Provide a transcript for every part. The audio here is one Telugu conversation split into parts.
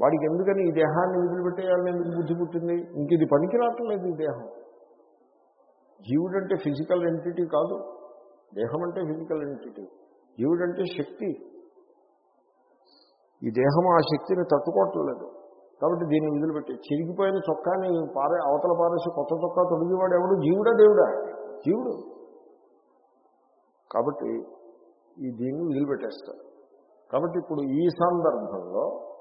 వాడికి ఎందుకని ఈ దేహాన్ని వదిలిపెట్టేయాలని ఎందుకు బుద్ధి పుట్టింది? ఇంక ఇది పనికి రావట్లేదు ఈ దేహం. జీవుడంటే ఫిజికల్ ఎంటిటీ కాదు. దేహం అంటే ఫిజికల్ ఎంటిటీ. జీవుడంటే శక్తి. ఈ దేహం ఆ శక్తిని తట్టుకోవట్లేదు. కాబట్టి దీన్ని వదిలిపెట్టి. చిరిగిపోయిన చొక్కాని పారే అవతల పారేసి కొత్త చొక్కా తొడిగేవాడు ఎవడు? జీవుడా దేవుడా? జీవుడు. కాబట్టి ఈ దీన్ని వదిలిపెట్టేస్తారు. కాబట్టి ఇప్పుడు ఈ సందర్భంలో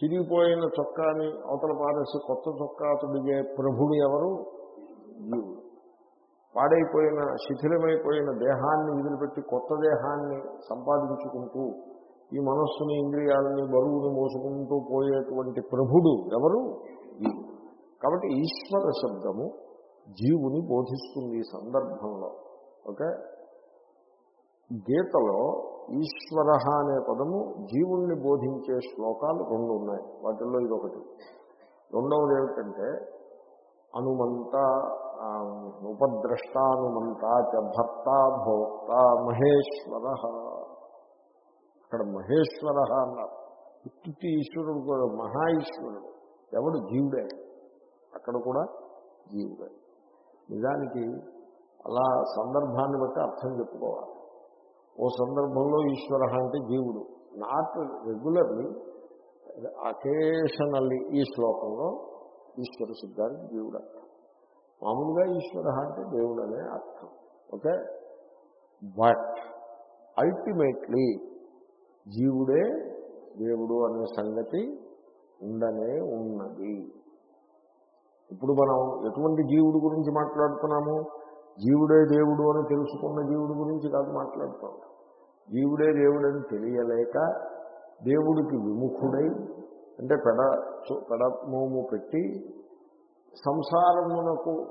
చిరిగిపోయిన చొక్కాని అవతల పారేసి కొత్త చొక్కా తొడిగే ప్రభుడు ఎవరు? జీవుడు పాడైపోయిన శిథిలమైపోయిన దేహాన్ని వదిలిపెట్టి కొత్త దేహాన్ని సంపాదించుకుంటూ ఈ మనస్సుని ఇంద్రియాలని బరువుని మోసుకుంటూ పోయేటువంటి ప్రభుడు ఎవరు? కాబట్టి ఈశ్వర శబ్దము జీవుని బోధిస్తుంది ఈ సందర్భంలో. ఓకే? గీతలో ఈశ్వర అనే పదము జీవుణ్ణి బోధించే శ్లోకాలు రెండు ఉన్నాయి. వాటిల్లో ఇదొకటి. రెండవది ఏమిటంటే అనుమంత ఉపద్రష్టానుమంత చ భర్త భోక్త మహేశ్వర. అక్కడ మహేశ్వర అన్నారు. ఉత్తి ఈశ్వరుడు కూడా మహా ఈశ్వరుడు. ఎవడు? జీవుడే. అక్కడ కూడా జీవుడే. నిజానికి అలా సందర్భాన్ని బట్టి అర్థం చెప్పుకోవాలి. ఓ సందర్భంలో ఈశ్వర అంటే జీవుడు. నాట్ రెగ్యులర్లీ అకేషనల్లీ ఈ శ్లోకంలో ఈశ్వర సిద్ధానికి జీవుడు అర్థం. మామూలుగా ఈశ్వర అంటే దేవుడు అనే అర్థం. ఓకే బట్ అల్టిమేట్లీ జీవుడే దేవుడు అనే సంగతి ఉండనే ఉన్నది. ఇప్పుడు మనం ఎటువంటి జీవుడు గురించి మాట్లాడుతున్నాము? జీవుడే దేవుడు అని తెలుసుకున్న జీవుడి గురించి కాదు మాట్లాడుతాం. జీవుడే దేవుడని తెలియలేక దేవుడికి విముఖుడై అంటే పెడ పెడ మోము పెట్టి సంసారమునకు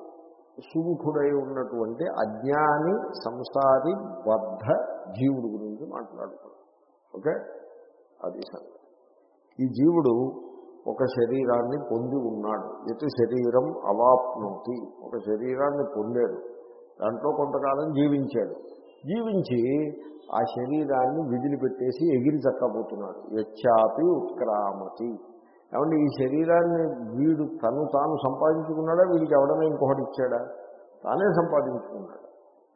సుముఖుడై ఉన్నటువంటి అజ్ఞాని సంసారి బద్ధ జీవుడి గురించి మాట్లాడుతాం. ఓకే? అది ఈ జీవుడు ఒక శరీరాన్ని పొంది ఉన్నాడు. ఎటు శరీరం అవాప్నోతి. ఒక శరీరాన్ని పొందాడు. దాంట్లో కొంతకాలం జీవించాడు. జీవించి ఆ శరీరాన్ని విదిలిపెట్టేసి ఎగిరి చక్కపోతున్నాడు యచ్చాపి ఉత్క్రామతి. ఏమంటే ఈ శరీరాన్ని వీడు తను తాను సంపాదించుకున్నాడా? వీడికి ఎవడన్నా ఇంకొకటి ఇచ్చాడా? తానే సంపాదించుకున్నాడు.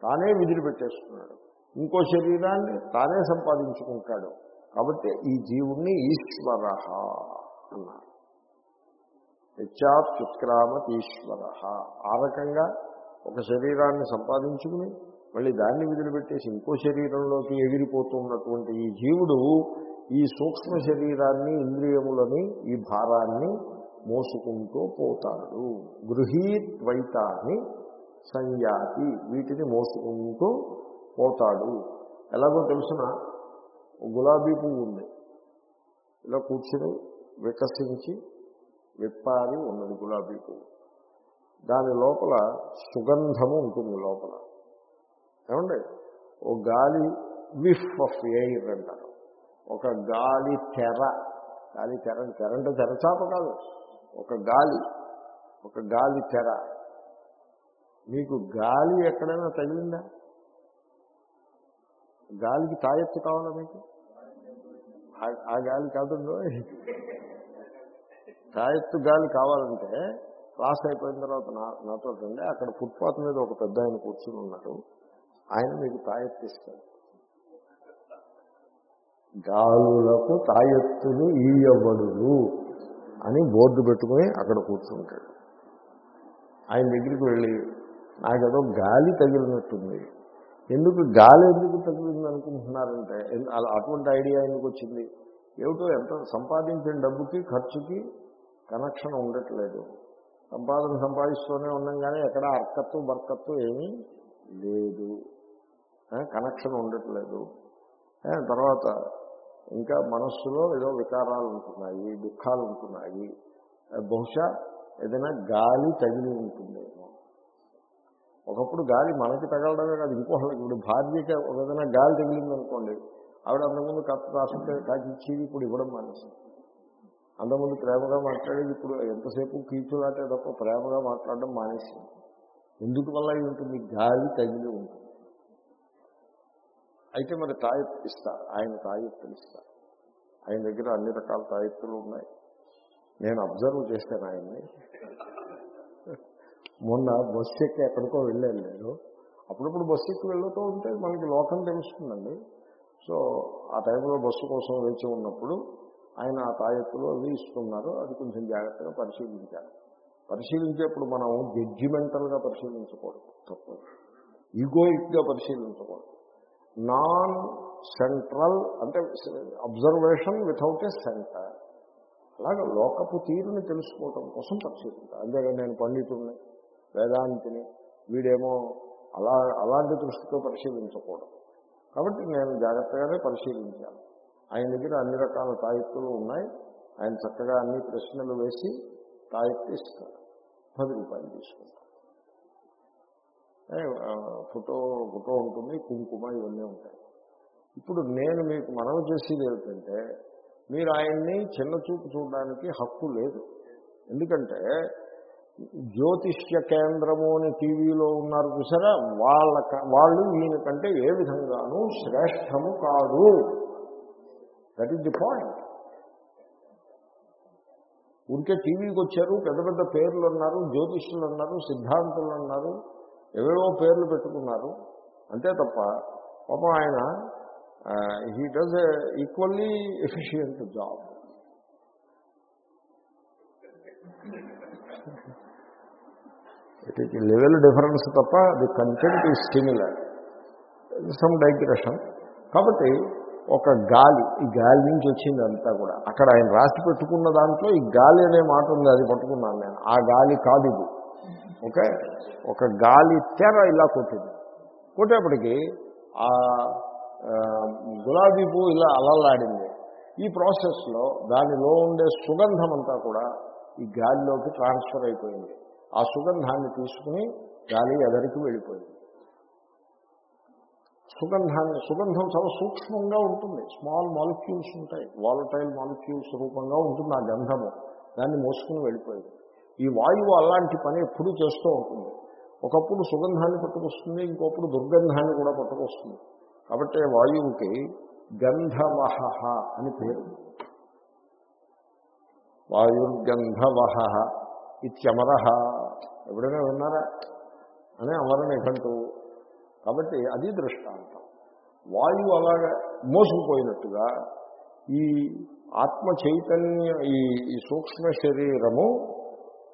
తానే విదిలిపెట్టేస్తున్నాడు. ఇంకో శరీరాన్ని తానే సంపాదించుకుంటాడు. కాబట్టి ఈ జీవుణ్ణి ఈశ్వర అన్నారు. యచ్చాప్యుత్క్రామత్ ఈశ్వర. ఆ రకంగా ఒక శరీరాన్ని సంపాదించుకుని మళ్ళీ దాన్ని విదిలిపెట్టేసి ఇంకో శరీరంలోకి ఎగిరిపోతున్నటువంటి ఈ జీవుడు ఈ సూక్ష్మ శరీరాన్ని ఇంద్రియములని ఈ భారాన్ని మోసుకుంటూ పోతాడు. గృహీద్వైతాన్ని సంజాతి వీటిని మోసుకుంటూ పోతాడు. ఎలాగో తెలుసిన గులాబీ పువ్వు ఉంది. ఇలా కూర్చుని వికసించి విప్పారి ఉన్నది గులాబీ పువ్వు. దాని లోపల సుగంధము ఉంటుంది లోపల. ఏమండి? ఓ గాలి విఫ్ ఆఫ్ ఎయిర్ అంటారు. ఒక గాలి తెర. గాలి తెర తెర అంటే తెరచాప కాదు. ఒక గాలి ఒక గాలి తెర. మీకు గాలి ఎక్కడైనా తగిలిందా? గాలికి తాయెత్తు కావాలా మీకు? ఆ- గాలి కాదు తాయెత్తు గాలి కావాలంటే క్లాస్ అయిపోయిన తర్వాత నా నాతో రండి. అక్కడ ఫుట్పాత్ మీద ఒక పెద్ద ఆయన కూర్చుని ఉన్నారు ఆయన మీకు తాయెత్తిస్తాడు. గాలులకు తాయెత్తులు ఈయబడులు అని బోర్డు పెట్టుకుని అక్కడ కూర్చుంటాడు. ఆయన దగ్గరికి వెళ్ళి నాకేదో గాలి తగిలినట్టుంది. ఎందుకు గాలి ఎందుకు తగిలింది అనుకుంటున్నారంటే అలా అటువంటి ఐడియా ఎందుకు వచ్చింది? ఏమిటో ఎంత సంపాదించిన డబ్బుకి ఖర్చుకి కనెక్షన్ ఉండట్లేదు. సంపాదన సంపాదిస్తూనే ఉన్నాం కానీ ఎక్కడ అర్కత్తు బర్కత్తు ఏమీ లేదు. కనెక్షన్ ఉండట్లేదు. తర్వాత ఇంకా మనస్సులో ఏదో వికారాలు ఉంటున్నాయి దుఃఖాలు ఉంటున్నాయి. బహుశా ఏదైనా గాలి తగిలి ఉంటుందేమో. ఒకప్పుడు గాలి మనకి తగలడమే కాదు ఇంకోళ్ళకి ఇప్పుడు భార్యకి ఒక ఏదైనా గాలి తగిలిందనుకోండి ఆవిడ అంతకుముందు కథ రాసుకుంటే కాకి ఇచ్చేది ఇప్పుడు ఇవ్వడం మానేసింది అంతకుముందు ప్రేమగా మాట్లాడేది ఇప్పుడు ఎంతసేపు కీచులాటే తప్ప ప్రేమగా మాట్లాడడం మానేసింది ఎందుకు వల్ల ఉంటుంది? గాలి తగిలి ఉంటుంది. అయితే మరి తాయెత్తు ఇస్తారు ఆయన తాయెత్తులు ఇస్తారు ఆయన దగ్గర అన్ని రకాల తాయెత్తులు ఉన్నాయి. నేను అబ్జర్వ్ చేశాను ఆయన్ని. మొన్న బస్సు ఎక్కి ఎక్కడికో వెళ్ళాను నేను. అప్పుడప్పుడు బస్సు ఎక్కి వెళ్తూ ఉంటే మనకి లోకం తెలుస్తుందండి. సో ఆ టైంలో బస్సు కోసం వేచి ఉన్నప్పుడు ఆయన ఆ తాయెత్తులో అవి ఇస్తున్నారు అది కొంచెం జాగ్రత్తగా పరిశీలించాలి. పరిశీలించేప్పుడు మనం జడ్జిమెంటల్గా పరిశీలించకూడదు. తప్పదు. ఈగోయిక్గా పరిశీలించకూడదు. నాన్ సెంట్రల్ అంటే అబ్జర్వేషన్ వితౌట్ ఏ సెంటర్ అలాగే లోకపు తీరుని తెలుసుకోవటం కోసం పరిశీలించాలి. అంతేగాని నేను పండితుడిని వేదాంతిని వీడేమో అలా అలాంటి దృష్టితో పరిశీలించకూడదు. కాబట్టి నేను జాగ్రత్తగానే పరిశీలించాను ఆయన దగ్గర అన్ని రకాల తాయిత్తులు ఉన్నాయి. ఆయన చక్కగా అన్ని ప్రశ్నలు వేసి తాయిత్తు ఇస్తారు. పది రూపాయలు తీసుకుంటారు. ఫోటో ఫోటో ఉంటుంది కుంకుమ ఇవన్నీ ఉంటాయి. ఇప్పుడు నేను మీకు మనవి చేసేది ఏమిటంటే మీరు ఆయన్ని చిన్న చూపు చూడడానికి హక్కు లేదు. ఎందుకంటే జ్యోతిష్య కేంద్రము అని టీవీలో ఉన్నారు చూసారా? వాళ్ళ వాళ్ళు ఈయన కంటే ఏ విధంగానూ శ్రేష్టము కాదు. దట్ ఈస్ ది పాయింట్ ఉంటే టీవీకి వచ్చారు పెద్ద పెద్ద పేర్లు అన్నారు జ్యోతిష్యులు అన్నారు సిద్ధాంతులు అన్నారు ఏవేవో పేర్లు పెట్టుకున్నారు. అంతే తప్ప పాపం ఆయన he does equally efficient job it is level difference తప్ప the content is similar some digression కాబట్టి ఒక గాలి ఈ గాలి నుంచి వచ్చింది అంతా కూడా. అక్కడ ఆయన రాసి పెట్టుకున్న దాంట్లో ఈ గాలి అనే మాట ఉంది అది పట్టుకున్నాను నేను. ఆ గాలి కాదు ఇది. ఓకే? ఒక గాలి తెర ఇలా కొట్టింది. కొట్టేప్పటికీ ఆ ఆ, గులాబీ పువ్వు ఇలా అలలాడింది ఈ ప్రాసెస్లో దానిలో ఉండే సుగంధం అంతా కూడా ఈ గాలిలోకి ట్రాన్స్ఫర్ అయిపోయింది. ఆ సుగంధాన్ని తీసుకుని గాలి ఎదరికి వెళ్ళిపోయింది. సుగంధాన్ని సుగంధం చాలా సూక్ష్మంగా ఉంటుంది. స్మాల్ మాలిక్యూల్స్ ఉంటాయి. వాలటైల్ మాలిక్యూల్స్ రూపంగా ఉంటుంది ఆ గంధము. దాన్ని మోసుకుని వెళ్ళిపోయింది. ఈ వాయువు అలాంటి పని ఎప్పుడూ చేస్తూ ఉంటుంది. ఒకప్పుడు సుగంధాన్ని పట్టుకొస్తుంది ఇంకొప్పుడు దుర్గంధాన్ని కూడా పట్టుకొస్తుంది. కాబట్టి వాయువుకి గంధవహ అని పేరు. వాయుర్గంధవహ ఇత్యమర. ఎప్పుడైనా విన్నారా? అని అమర నిఘంటు కాబట్టి అది దృష్టాంతం. వాయువు అలాగా మోసుకుపోయినట్టుగా ఈ ఆత్మ చైతన్యం ఈ ఈ సూక్ష్మ శరీరము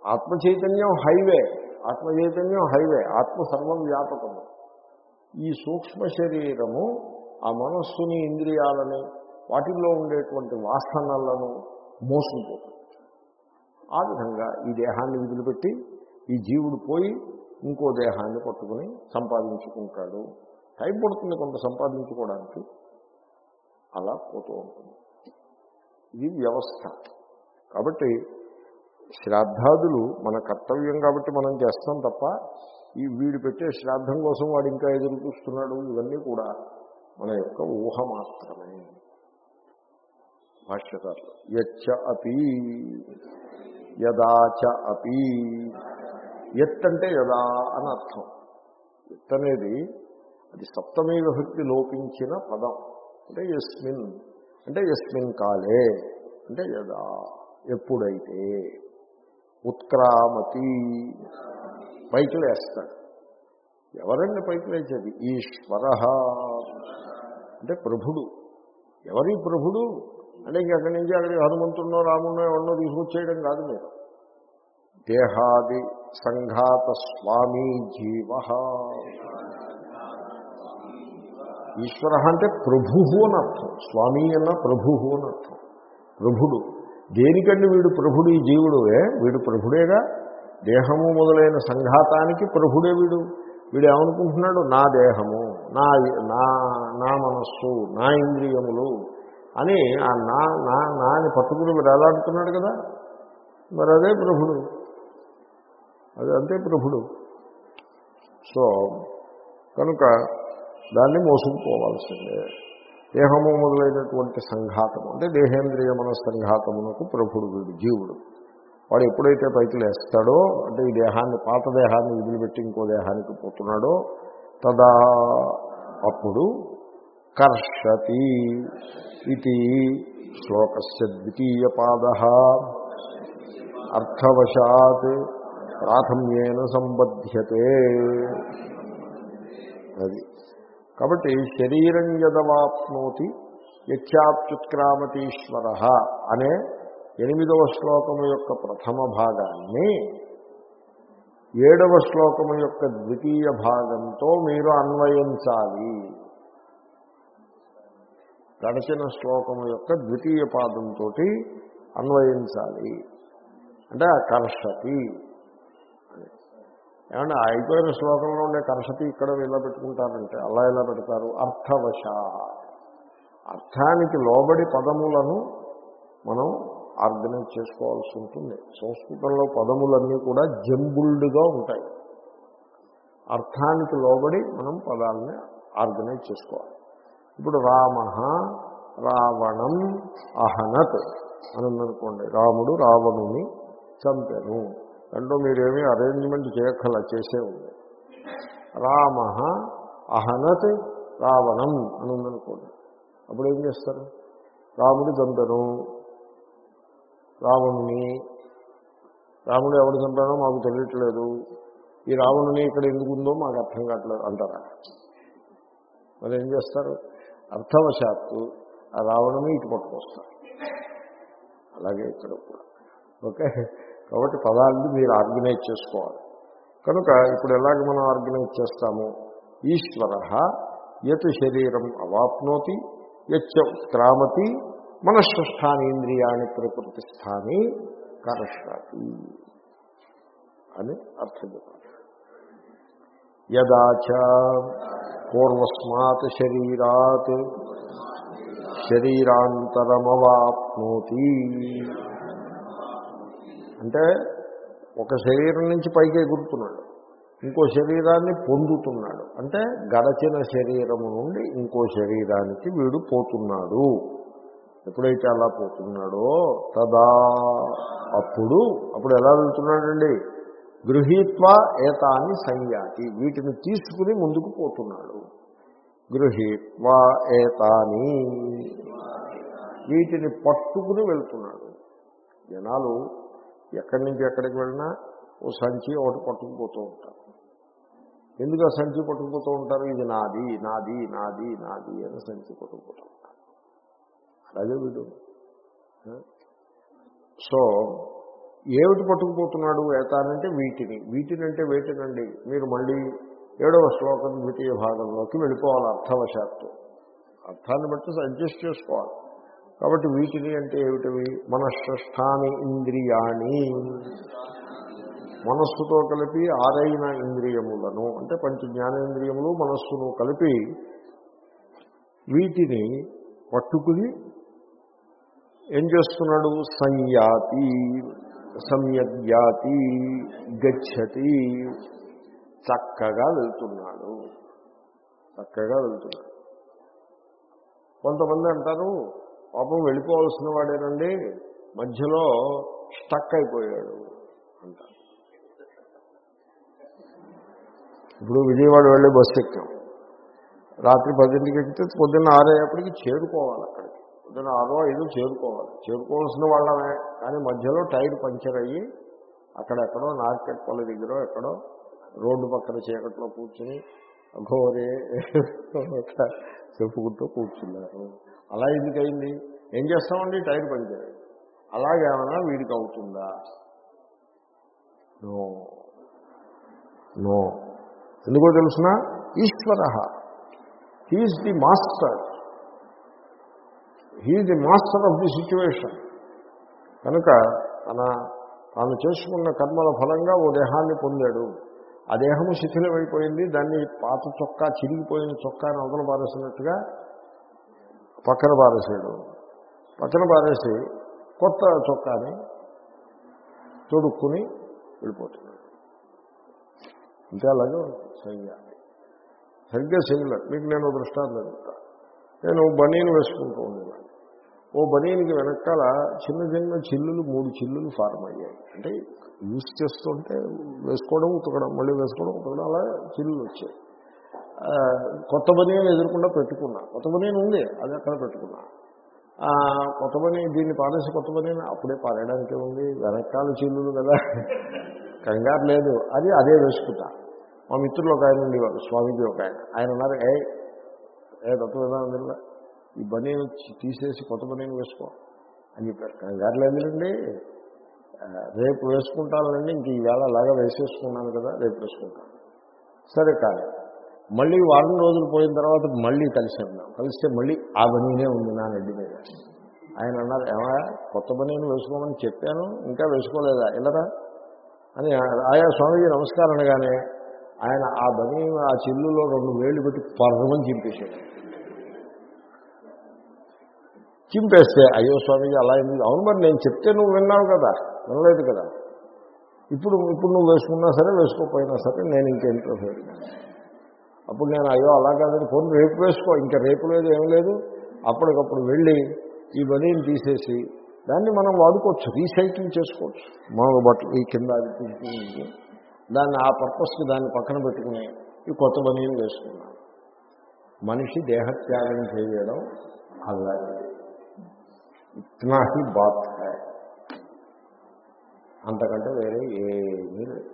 ఆత్మ చైతన్యం హైవే ఆత్మ చైతన్యం హైవే ఆత్మ సర్వం వ్యాపకము. ఈ సూక్ష్మ శరీరము ఆ మనస్సుని ఇంద్రియాలని వాటిల్లో ఉండేటువంటి వాసనలను మోసుకుపోతుంది. ఆ విధంగా ఈ దేహాన్ని వదిలిపెట్టి ఈ జీవుడు పోయి ఇంకో దేహాన్ని పట్టుకుని సంపాదించుకుంటాడు. టైం పడుతుంది కొంత సంపాదించుకోవడానికి. అలా పోతూ ఉంటుంది. ఇది వ్యవస్థ. కాబట్టి శ్రాద్ధాదులు మన కర్తవ్యం కాబట్టి మనం చేస్తాం తప్ప ఈ వీడు పెట్టే శ్రాద్ధం కోసం వాడు ఇంకా ఎదురు చూస్తున్నాడు ఇవన్నీ కూడా మన యొక్క ఊహ మాత్రమే. భాష్యకారులు యచ్చ అపి యదాచ అపి. ఎత్ అంటే యదా అని అర్థం. ఎత్ అనేది అది సప్తమీ విభక్తి లోపించిన పదం. అంటే యస్మిన్. అంటే యస్మిన్ కాలే. అంటే యదా. ఎప్పుడైతే ఉత్క్రామతి పైకి లేస్తాడు. ఎవరండి పైకి లేచేది? ఈశ్వర. అంటే ప్రభుడు. ఎవరి ప్రభుడు? అంటే ఇంకెక్కడి నుంచి అక్కడికి హనుమంతున్నో రాముడో ఎవరినో తీసుకొచ్చేయడం కాదు మీరు. దేహాది సంఘాత స్వామి జీవ. ఈశ్వర అంటే ప్రభు అని అర్థం. స్వామి అన్న ప్రభు అని అర్థం. ప్రభుడు. దేనికండి వీడు ప్రభుడు? ఈ జీవుడు వీడు ప్రభుడేగా? దేహము మొదలైన సంఘాతానికి ప్రభుడే వీడు. వీడు ఏమనుకుంటున్నాడు నా దేహము నా నా నా మనస్సు నా ఇంద్రియములు అని ఆ నా నా నాని అని పట్టుకుని వేలాడుతున్నాడు కదా? మరి అదే ప్రభుడు. అది అంతే ప్రభుడు. సో కనుక దాన్ని మోసుకుపోవాల్సిందే. దేహము మొదలైనటువంటి సంఘాతము అంటే దేహేంద్రియ మన సంఘాతమునకు ప్రభుడు వీడు జీవుడు. వాడు ఎప్పుడైతే పైకి లేస్తాడో అంటే ఈ దేహాన్ని పాత దేహాన్ని వదిలిపెట్టి ఇంకో దేహానికి పోతున్నాడో తదా అప్పుడు కర్షతి ఇది శ్లోకస్య ద్వితీయ పాద. అర్థవశాత్ ప్రాథమ్యేన సంబధ్యతే. అది. కాబట్టి శరీరం యదవాప్నోతి యత్యాప్యుత్క్రామతీశ్వర అనే ఎనిమిదవ శ్లోకము యొక్క ప్రథమ భాగాన్ని ఏడవ శ్లోకము యొక్క ద్వితీయ భాగంతో మీరు అన్వయించాలి. గడచిన శ్లోకము యొక్క ద్వితీయ పాదంతో అన్వయించాలి. అంటే కర్షతి ఏమంటే అయిపోయిన శ్లోకంలో ఉండే కర్షతి ఇక్కడ ఇలా పెట్టుకుంటారంటే అలా ఎలా పెడతారు? అర్థవశ. అర్థానికి లోబడి పదములను మనం ఆర్గనైజ్ చేసుకోవాల్సి ఉంటుంది. సంస్కృతంలో పదములన్నీ కూడా జంబుల్డ్గా ఉంటాయి. అర్థానికి లోబడి మనం పదాలని ఆర్గనైజ్ చేసుకోవాలి. ఇప్పుడు రామ రావణం అహనత్ అని అనుకోండి రాముడు రావణుని చంపెను. దాంట్లో మీరేమీ అరేంజ్మెంట్ చేయక్కల చేసే ఉంది. రామ అహనత్ రావణం అని ఉందనుకోండి అప్పుడు ఏం చేస్తారు? రాముడు చంపెను. రావణుని రాముడు ఎవడు చంపానో మాకు తెలియట్లేదు. ఈ రావణుని ఇక్కడ ఎందుకు ఉందో మాకు అర్థం కావట్లేదు అంటారా? మరి ఏం చేస్తారు? అర్థవశాత్తు ఆ రావణుని ఇటు పట్టుకొస్తారు. అలాగే ఇక్కడ కూడా. ఓకే? కాబట్టి పదాలని మీరు ఆర్గనైజ్ చేసుకోవాలి. కనుక ఇప్పుడు ఎలాగ మనం ఆర్గనైజ్ చేస్తాము? ఈశ్వర యత్ శరీరం అవాప్నోతి యచ్చ ఉత్క్రామతి మనశ్ష్టానేంద్రియాన్ని ప్రకృతి స్థాని కరష్టాతి అని అర్థం చెప్పాలి. యదాచ పూర్వస్మాత్ శరీరాత్ శరీరాంతరమవాప్నోతి. అంటే ఒక శరీరం నుంచి పైకి ఎగురుతున్నాడు. ఇంకో శరీరాన్ని పొందుతున్నాడు. అంటే గడచిన శరీరము నుండి ఇంకో శరీరానికి వీడు పోతున్నాడు. ఎప్పుడైతే అలా పోతున్నాడో తదా అప్పుడు అప్పుడు ఎలా వెళ్తున్నాడండి? గృహీత్వ ఏతాని సంయాతి వీటిని తీసుకుని ముందుకు పోతున్నాడు. గృహీత్వ ఏతాని. వీటిని పట్టుకుని వెళ్తున్నాడు. జనాలు ఎక్కడి నుంచి ఎక్కడికి వెళ్ళినా ఓ సంచి ఒకటి పట్టుకుపోతూ ఉంటారు. ఎందుకు ఆ సంచి పట్టుకుపోతూ ఉంటారు? ఇది నాది నాది నాది నాది అని సంచి పట్టుకుపోతూ ఉంటారు. అలాగే వీడు. సో ఏమిటి పట్టుకుపోతున్నాడు ఏతానంటే వీటిని. వీటిని అంటే వేటినండి? మీరు మళ్ళీ ఏడవ శ్లోకం ద్వితీయ భాగంలోకి వెళ్ళిపోవాలి అర్థవశాత్తు. అర్థాన్ని బట్టి అడ్జస్ట్ చేసుకోవాలి. కాబట్టి వీటిని అంటే ఏమిటివి? మనశ్ష్టాని ఇంద్రియాణి. మనస్సుతో కలిపి ఆరైన ఇంద్రియములను అంటే పంచ జ్ఞానేంద్రియములు మనస్సును కలిపి వీటిని పట్టుకుని ఏం చేస్తున్నాడు? సంయాతి సంయజ్ఞాతి గచ్చతి. చక్కగా వెళ్తున్నాడు. చక్కగా వెళ్తున్నాడు. కొంతమంది అంటారు పాపం వెళ్ళిపోవాల్సిన వాడేనండి. మధ్యలో స్టక్ అయిపోయాడు అంటారు. ఇప్పుడు విజయవాడ వెళ్ళి బస్సు ఎక్కాం. రాత్రి పదింటికి ఎక్కితే పొద్దున్న ఆరయ్యేపటికి చేరుకోవాలి అక్కడికి. పొద్దున్న ఆరో ఐదు చేరుకోవాలి. చేరుకోవాల్సిన వాళ్ళమే. కానీ మధ్యలో టైర్ పంచర్ అయ్యి అక్కడెక్కడో నార్కెట్ పొల దగ్గర ఎక్కడో రోడ్డు పక్కన చీకట్లో కూర్చుని ఘోరే చెప్పుకుంటూ కూర్చున్నారు. అలా ఎందుకయింది? ఏం చేస్తామండి? టైర్ పంచర్ అలాగేమన్నా వీడికి అవుతుందా? నో. నో. ఎందుకో తెలుసిన? ఈశ్వర. He is the master. He is the master of the situation. కనుక తన తాను చేసుకున్న కర్మల ఫలంగా ఓ దేహాన్ని పొందాడు. ఆ దేహము శిథిలమైపోయింది. దాన్ని పాత చొక్కా చిరిగిపోయిన చొక్కాని అవతల పారేసినట్టుగా పక్కన పారేసాడు పక్కన పారేసి కొత్త చొక్కాని తొడుక్కుని వెళ్ళిపోతున్నాడు. ఇంకా అలాగే చెయ్యాలి సరిగ్గా. సిమిలర్. మీకు నేను దృష్టాంతం చెప్తా. నేను బనీని వేసుకుంటూ ఉండేవాడిని. ఓ బనీనికి వెనకాల చిన్న చిన్న చిల్లులు మూడు చిల్లులు ఫార్మ్ అయ్యాయి. అంటే యూజ్ చేస్తుంటే వేసుకోవడం ఉతకడం మళ్ళీ వేసుకోవడం ఉతకడం అలా చిల్లులు వచ్చాయి. కొత్త బనీని ఎదురకుండా పెట్టుకున్నా. కొత్త బనీను ఉంది అది అక్కడ పెట్టుకున్నా. కొత్త బనీ దీన్ని పారేసి కొత్త పని అప్పుడే పారేయడానికి ఉంది వెనకాల చీలులు కదా. కంగారు లేదు. అది అదే వేసుకుంటా. మా మిత్రులు ఒక ఆయన ఉండేవారు స్వామీజీ ఒక ఆయన. ఆయన అన్నారు ఏ ఏ తత్వవేదాంతంలో ఈ బనీను తీసేసి కొత్త బనీని వేసుకో. అని చెప్పారు. కంగారు లేదులేండి రేపు వేసుకుంటానండి ఇంక ఈవేళ అలాగా వేసేసుకున్నాను కదా రేపు వేసుకుంటాను. సరే కానీ మళ్ళీ వారం రోజులు పోయిన తర్వాత మళ్ళీ కలిసి ఉన్నాం కలిస్తే మళ్ళీ ఆ బనీనే ఉంది నా నెడ్డి మీద. ఆయన అన్నారు ఏమా కొత్త బనీని వేసుకోమని చెప్పాను ఇంకా వేసుకోలేదా? ఇలా అని ఆయా స్వామీజీ నమస్కారం అనగానే ఆయన ఆ బనీ ఆ చిల్లులో రెండు వేళ్ళు పెట్టి పర్వమని చింపేశాడు. చింపేస్తే అయ్యో స్వామీజీ అలా ఎందుకు? అవును మరి నేను చెప్తే నువ్వు విన్నావు కదా వినలేదు కదా. ఇప్పుడు ఇప్పుడు నువ్వు వేసుకున్నా సరే వేసుకోకపోయినా సరే నేను ఇంకేంటో అప్పుడు నేను అయ్యో అలా కాదని ఫోన్ రేపు వేసుకో ఇంకా రేపు లేదు ఏం లేదు. అప్పటికప్పుడు వెళ్ళి ఈ బనీని తీసేసి దాన్ని మనం వాడుకోవచ్చు రీసైకిల్ చేసుకోవచ్చు. మన బట్టలు ఈ కింద అది తీసుకుని దాన్ని ఆ పర్పస్కి దాన్ని పక్కన పెట్టుకుని ఈ కొత్త బనీని వేసుకున్నాను మనిషి దేహత్యాగం చేయడం అల్లరి. ఇట్నా హీ బాత్ హై. అంతకంటే వేరే ఏమీ లేదు.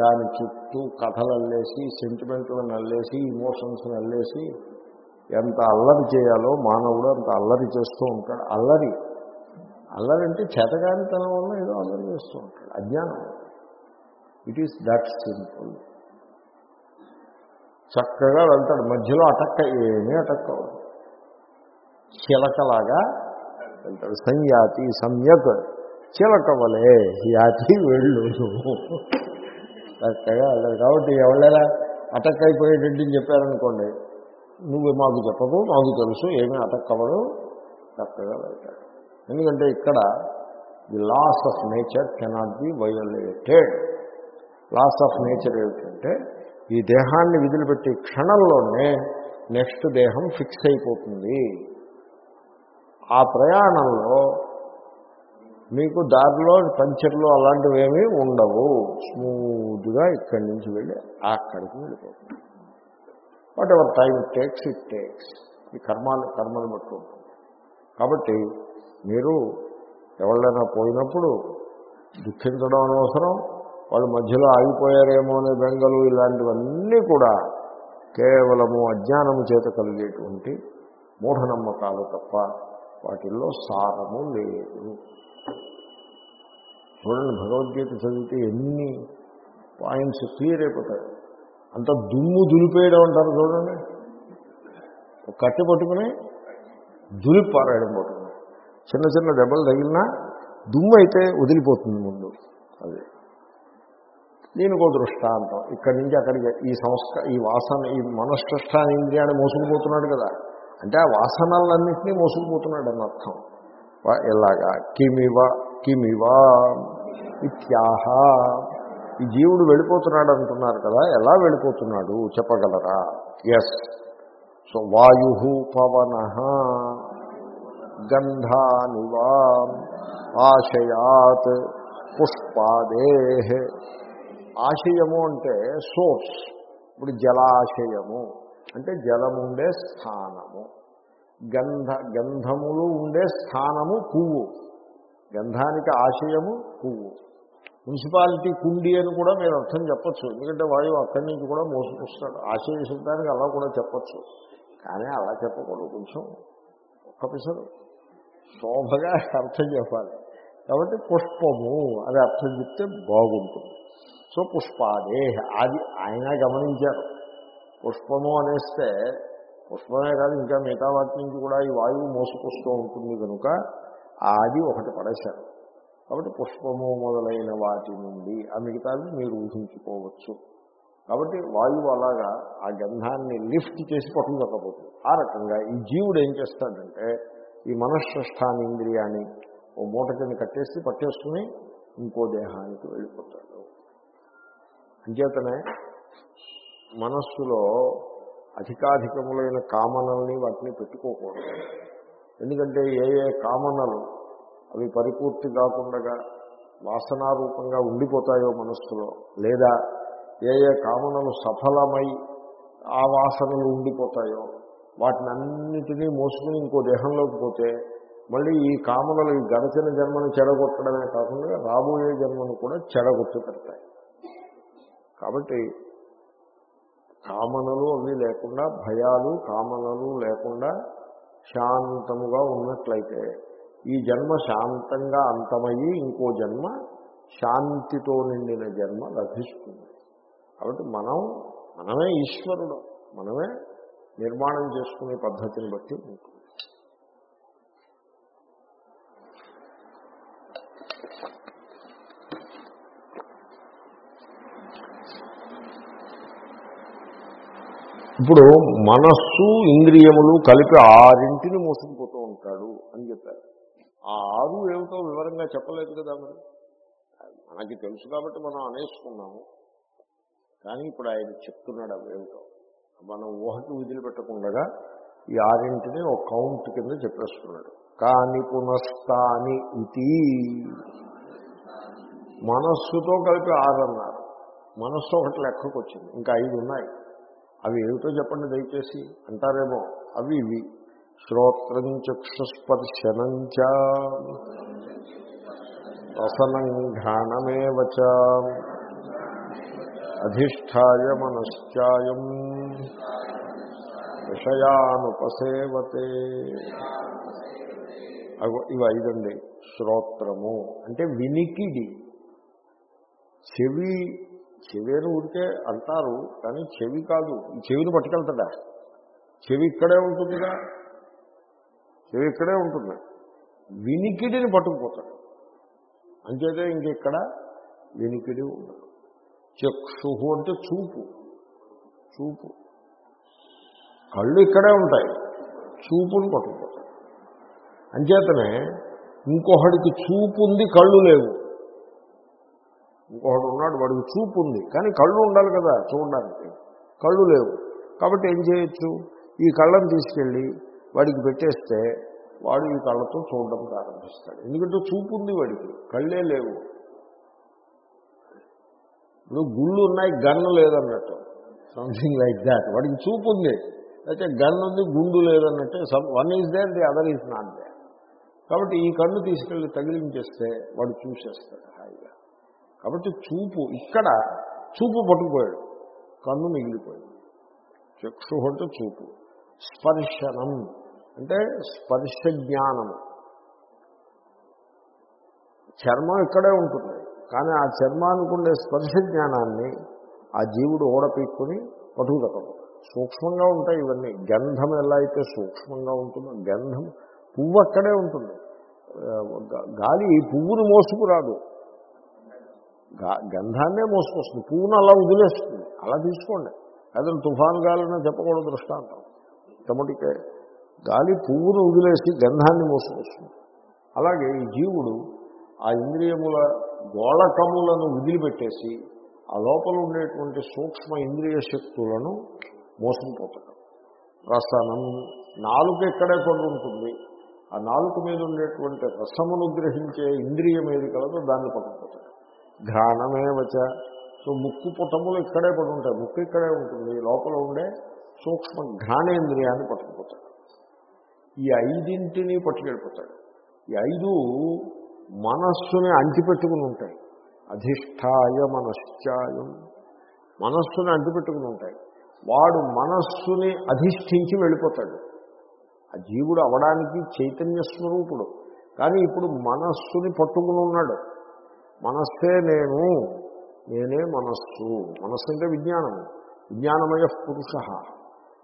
దాని చుట్టూ కథలు అల్లేసి సెంటిమెంట్లను అల్లేసి ఇమోషన్స్ అల్లేసి ఎంత అల్లరి చేయాలో మానవుడు అంత అల్లరి చేస్తూ ఉంటాడు. అల్లరి. అల్లరి అంటే చేతగానితనం వల్ల ఏదో అల్లరి చేస్తూ ఉంటాడు. అజ్ఞానం. ఇట్ ఈస్ దట్ సింపుల్ చక్కగా వెళ్తాడు. మధ్యలో అటక్క ఏమీ అటక్క అవ్వదు. చిలకలాగా వెళ్తాడు. సంయాతి సమ్యక్. చిలక వలే. యాతి వెళ్ళు చక్కగా వెళ్ళాడు కాబట్టి ఎవరైనా అటక్ అయిపోయేటట్టు చెప్పారనుకోండి నువ్వు మాకు చెప్పదు మాకు తెలుసు ఏమీ అటక్ అవ్వదు చక్కగా వెళ్తాడు. ఎందుకంటే ఇక్కడ the laws of nature cannot be violated laws of nature ఏమిటంటే ఈ దేహాన్ని విదిలిపెట్టే క్షణంలోనే నెక్స్ట్ దేహం ఫిక్స్ అయిపోతుంది. ఆ ప్రయాణంలో మీకు దారిలో పంచర్లు అలాంటివి ఏమీ ఉండవు. స్మూత్గా ఇక్కడి నుంచి వెళ్ళి అక్కడికి వెళ్ళిపోతుంది whatever time takes it takes ఈ కర్మాలు కర్మలు బట్టి కాబట్టి మీరు ఎవరైనా పోయినప్పుడు దుఃఖించడం అనవసరం. వాళ్ళు మధ్యలో ఆగిపోయారేమో అనే బెంగలు ఇలాంటివన్నీ కూడా కేవలము అజ్ఞానము చేత కలిగేటువంటి మూఢనమ్మకాలు తప్ప వాటిల్లో సారము లేదు. చూడండి భగవద్గీత చదివితే ఎన్ని పాయింట్స్ క్లియర్ అయిపోతాయి. అంత దుమ్ము దులిపేయడం అంటారు చూడండి. కట్టె పట్టుకుని దులిపి పారాయడం పట్టుకుని చిన్న చిన్న దెబ్బలు తగిలినా దుమ్ము అయితే వదిలిపోతుంది ముందు. అది. దీనికో దృష్టాంతం. ఇక్కడి నుంచి అక్కడికి ఈ సంస్క ఈ వాసన ఈ మనస్కష్టానింద్రియాన్ని మోసుకుపోతున్నాడు కదా. అంటే ఆ వాసనలన్నింటినీ మోసుకుపోతున్నాడు అని అర్థం వా- ఎలాగా కిమివ కిమివా ఇత్యాహ. ఈ జీవుడు వెళ్ళిపోతున్నాడు అంటున్నారు కదా ఎలా వెళ్ళిపోతున్నాడు చెప్పగలరా? ఎస్ సో వాయు పవన గంధానివా ఆశయాత్ పుష్పాదే. ఆశయము అంటే సోర్స్ ఇప్పుడు జలాశయము అంటే జలముండే స్థానము. గంధ గంధములు ఉండే స్థానము పువ్వు. గంధానికి ఆశయము పువ్వు. మున్సిపాలిటీ కుండి అని కూడా మీరు అర్థం చెప్పచ్చు. ఎందుకంటే వాయువు అక్కడి నుంచి కూడా మోసుకొస్తాడు. ఆశయ శబ్దానికి అలా కూడా చెప్పచ్చు. కానీ అలా చెప్పకూడదు. కొంచెం ఒక్క పిసరు. శోభగా అర్థం చెప్పాలి. కాబట్టి పుష్పము అది అర్థం చెప్తే బాగుంటుంది. సో పుష్పాదే. అది ఆయన గమనించారు. పుష్పము అనేస్తే పుష్పమే కాదు ఇంకా మిగతా వాటి నుంచి కూడా ఈ వాయువు మోసుకొస్తూ ఉంటుంది కనుక అది ఒకటి పడేశారు. కాబట్టి పుష్పము మొదలైన వాటి నుండి ఆ మిగతాది మీరు ఊహించుకోవచ్చు. కాబట్టి వాయువు అలాగా ఆ గంధాన్ని లిఫ్ట్ చేసి పట్టుకోకపోతుంది ఆ రకంగా ఈ జీవుడు ఏం చేస్తాడంటే ఈ మనశ్రేష్టానింద్రియాన్ని ఓ మూట కింద కట్టేసి పట్టేసుకుని ఇంకో దేహానికి వెళ్ళిపోతాడు. అంచేతనే మనస్సులో అధికాధికములైన కామనల్ని వాటిని పెట్టుకోకూడదు. ఎందుకంటే ఏ ఏ కామనలు అవి పరిపూర్తి కాకుండా వాసనారూపంగా ఉండిపోతాయో మనస్సులో లేదా ఏ ఏ కామనలు సఫలమై ఆ వాసనలు ఉండిపోతాయో వాటిని అన్నిటినీ మోసుకుని ఇంకో దేహంలోకి పోతే మళ్ళీ ఈ కామనలు ఈ గడచిన జన్మను చెడగొట్టడమే కాకుండా రాబోయే జన్మను కూడా చెడగొట్టు పెడతాయి. కాబట్టి కామనలు అవి లేకుండా భయాలు కామనలు లేకుండా శాంతముగా ఉన్నట్లయితే ఈ జన్మ శాంతంగా అంతమయ్యి ఇంకో జన్మ శాంతితో నిండిన జన్మ లభిస్తుంది. కాబట్టి మనం మనమే ఈశ్వరుడు మనమే నిర్మాణం చేసుకునే పద్ధతిని బట్టి ఉంటుంది. ఇప్పుడు మనస్సు ఇంద్రియములు కలిపి ఆరింటిని మోసుకుపోతూ ఉంటాడు అని చెప్పారు. ఆ ఆరు ఏమిటో వివరంగా చెప్పలేదు కదా మరి? మనకి తెలుసు కాబట్టి మనం అనేసుకున్నాము. కానీ ఇప్పుడు ఆయన చెప్తున్నాడు అవి ఏమిటో. మనం ఊహకి విధులు ఈ ఆరింటిని ఒక కౌంట్ కింద చెప్పేస్తున్నాడు. కాని పునస్తాని ఇది మనస్సుతో కలిపి ఆరు అన్నారు. మనస్సు ఒకటి లెక్కకు వచ్చింది ఇంకా ఐదు ఉన్నాయి. అవి ఏమిటో చెప్పండి దయచేసి. అంటారేమో అవి ఇవి. శ్రోత్రం చక్షుస్పర్శనంచ రసనం ఘానమేవ అధిష్టాయ మనశ్చాయం. విషయానుపసేవతే. ఇవి ఐదండి. శ్రోత్రము. అంటే వినికిడి. చెవి చెవేరు ఊరికే అంటారు కానీ చెవి కాదు. ఈ చెవిని పట్టుకెళ్తాడా? చెవి ఇక్కడే ఉంటుందిగా. చెవి ఇక్కడే ఉంటుంది. వినికిడిని పట్టుకుపోతాడు. అంచేతే ఇంకెక్కడ వినికిడి ఉండదు. చక్షు అంటే చూపు. చూపు. కళ్ళు ఇక్కడే ఉంటాయి. చూపుని పట్టుకుపోతాడు. అంచేతనే ఇంకొకడికి చూపు ఉంది కళ్ళు లేవు. ఇంకొకడు ఉన్నాడు వాడికి చూపు ఉంది. కానీ కళ్ళు ఉండాలి కదా చూడడానికి. కళ్ళు లేవు. కాబట్టి ఏం చేయొచ్చు? ఈ కళ్ళను తీసుకెళ్ళి వాడికి పెట్టేస్తే వాడు ఈ కళ్ళతో చూడడం ప్రారంభిస్తాడు. ఎందుకంటే చూపు ఉంది వాడికి. కళ్ళే లేవు. ఇప్పుడు గుళ్ళు ఉన్నాయి గన్ను లేదన్నట్టు. సంథింగ్ లైక్ దాట్ వాడికి చూపు ఉంది. అయితే గన్ ఉంది గుండు లేదన్నట్టు. Someone is there the other is not there కాబట్టి ఈ కన్ను తీసుకెళ్ళి తగిలించేస్తే వాడు చూసేస్తాడు హాయిగా. కాబట్టి చూపు ఇక్కడ చూపు పట్టుకుపోయాడు. కన్ను మిగిలిపోయింది. చక్షు అంటే చూపు. స్పర్శనం అంటే స్పర్శ జ్ఞానము చర్మం ఇక్కడే ఉంటుంది. కానీ ఆ చర్మానికి ఉండే స్పర్శ జ్ఞానాన్ని ఆ జీవుడు ఓడపీక్కుని పట్టుకుదక్కడు సూక్ష్మంగా ఉంటాయి ఇవన్నీ. గంధం ఎలా అయితే సూక్ష్మంగా ఉంటుందో గంధం పువ్వు అక్కడే ఉంటుంది. గాలి పువ్వును మోసుకురాదు. గంధాన్నే మోసుకొస్తుంది. పువ్వును అలా వదిలేస్తుంది. అలా తీసుకోండి. అదే తుఫాన్ గాలిన చెప్పకూడదు దృష్టాంతం. టమటికే గాలి పువ్వును వదిలేసి గంధాన్ని మోసుకొస్తుంది. అలాగే ఈ జీవుడు ఆ ఇంద్రియముల గోళకములను వదిలిపెట్టేసి ఆ లోపల ఉండేటువంటి సూక్ష్మ ఇంద్రియ శక్తులను మోసంపోతాడు రసనం నాలుక ఇక్కడే పడి ఉంటుంది ఆ నాలుక మీద ఉండేటువంటి రసమును గ్రహించే ఇంద్రియం ఏది కలదో దాన్ని పట్టుకుపోతాడు. ఘ్రాణమేవచ వచ్చ సో ముక్కు పుటములు ఇక్కడే పడి ఉంటాయి ముక్కు ఇక్కడే ఉంటుంది. లోపల ఉండే సూక్ష్మ ఘ్రాణేంద్రియాన్ని పట్టుకుపోతాడు. ఈ ఐదింటిని పట్టుకెళ్ళిపోతాడు. ఈ ఐదు మనస్సుని అంటిపెట్టుకుని ఉంటాయి అధిష్టాయ మనశ్చాయం. మనస్సుని అంటిపెట్టుకుని ఉంటాయి వాడు మనస్సుని అధిష్ఠించి వెళ్ళిపోతాడు. ఆ జీవుడు అవడానికి చైతన్య స్వరూపుడు. కానీ ఇప్పుడు మనస్సుని పట్టుకుని ఉన్నాడు మనస్సే నేను నేనే మనస్సు. మనస్సు అంటే విజ్ఞానం విజ్ఞానమయ పురుష.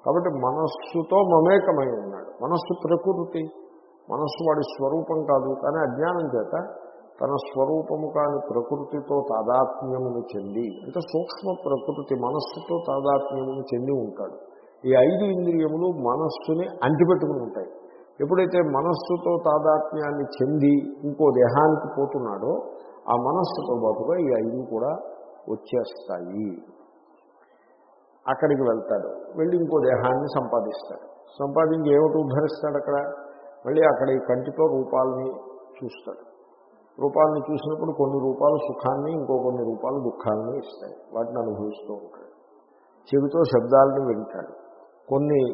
కాబట్టి మనస్సుతో మమేకమై ఉన్నాడు. మనస్సు ప్రకృతి. మనస్సు వాడి స్వరూపం కాదు. కానీ అజ్ఞానం చేత తన స్వరూపము కాని ప్రకృతితో తాదాత్మ్యమును చెంది అంటే సూక్ష్మ ప్రకృతి మనస్సుతో తాదాత్మ్యమును చెంది ఉంటాడు. ఈ ఐదు ఇంద్రియములు మనస్సుని అంటిపెట్టుకుని ఉంటాయి. ఎప్పుడైతే మనస్సుతో తాదాత్మ్యాన్ని చెంది ఇంకో దేహానికి పోతున్నాడో ఆ మనస్సుతో పాటుగా ఈ ఐదు కూడా వచ్చేస్తాయి. అక్కడికి వెళ్తాడు. వెళ్ళి ఇంకో దేహాన్ని సంపాదిస్తాడు. సంపాదించి ఏమిటి ఉద్ధరిస్తాడు అక్కడ? మళ్ళీ అక్కడ ఈ కంటితో రూపాలని చూస్తాడు. రూపాలని చూసినప్పుడు కొన్ని రూపాలు సుఖాన్ని ఇంకో కొన్ని రూపాలు దుఃఖాన్ని ఇస్తాయి. వాటిని అనుభవిస్తూ ఉంటాడు. చెవితో శబ్దాలను వింటాడు. కొన్ని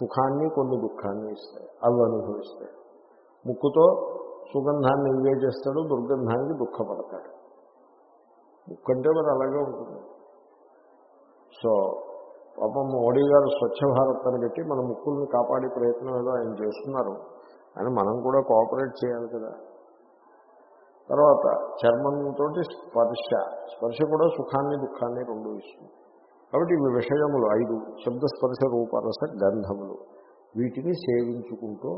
సుఖాన్ని కొన్ని దుఃఖాన్ని ఇస్తాయి. అవి అనుభవిస్తాయి. ముక్కుతో సుగంధాన్ని ఎంజాయ్ చేస్తాడు దుర్గంధానికి దుఃఖపడతాడు. ముక్కంటే మరి అలాగే ఉంటుంది. సో పాపం మోడీ గారు స్వచ్ఛ భారత్ అని పెట్టి మన ముక్కుల్ని కాపాడే ప్రయత్నం ఏదో ఆయన చేస్తున్నారు. అని మనం కూడా కోఆపరేట్ చేయాలి కదా. తర్వాత చర్మంతో స్పర్శ. స్పర్శ కూడా సుఖాన్ని దుఃఖాన్ని రెండు ఇస్తుంది. కాబట్టి ఇవి విషయములు ఐదు. శబ్దస్పర్శ రూపరస గంధములు. వీటిని సేవించుకుంటూ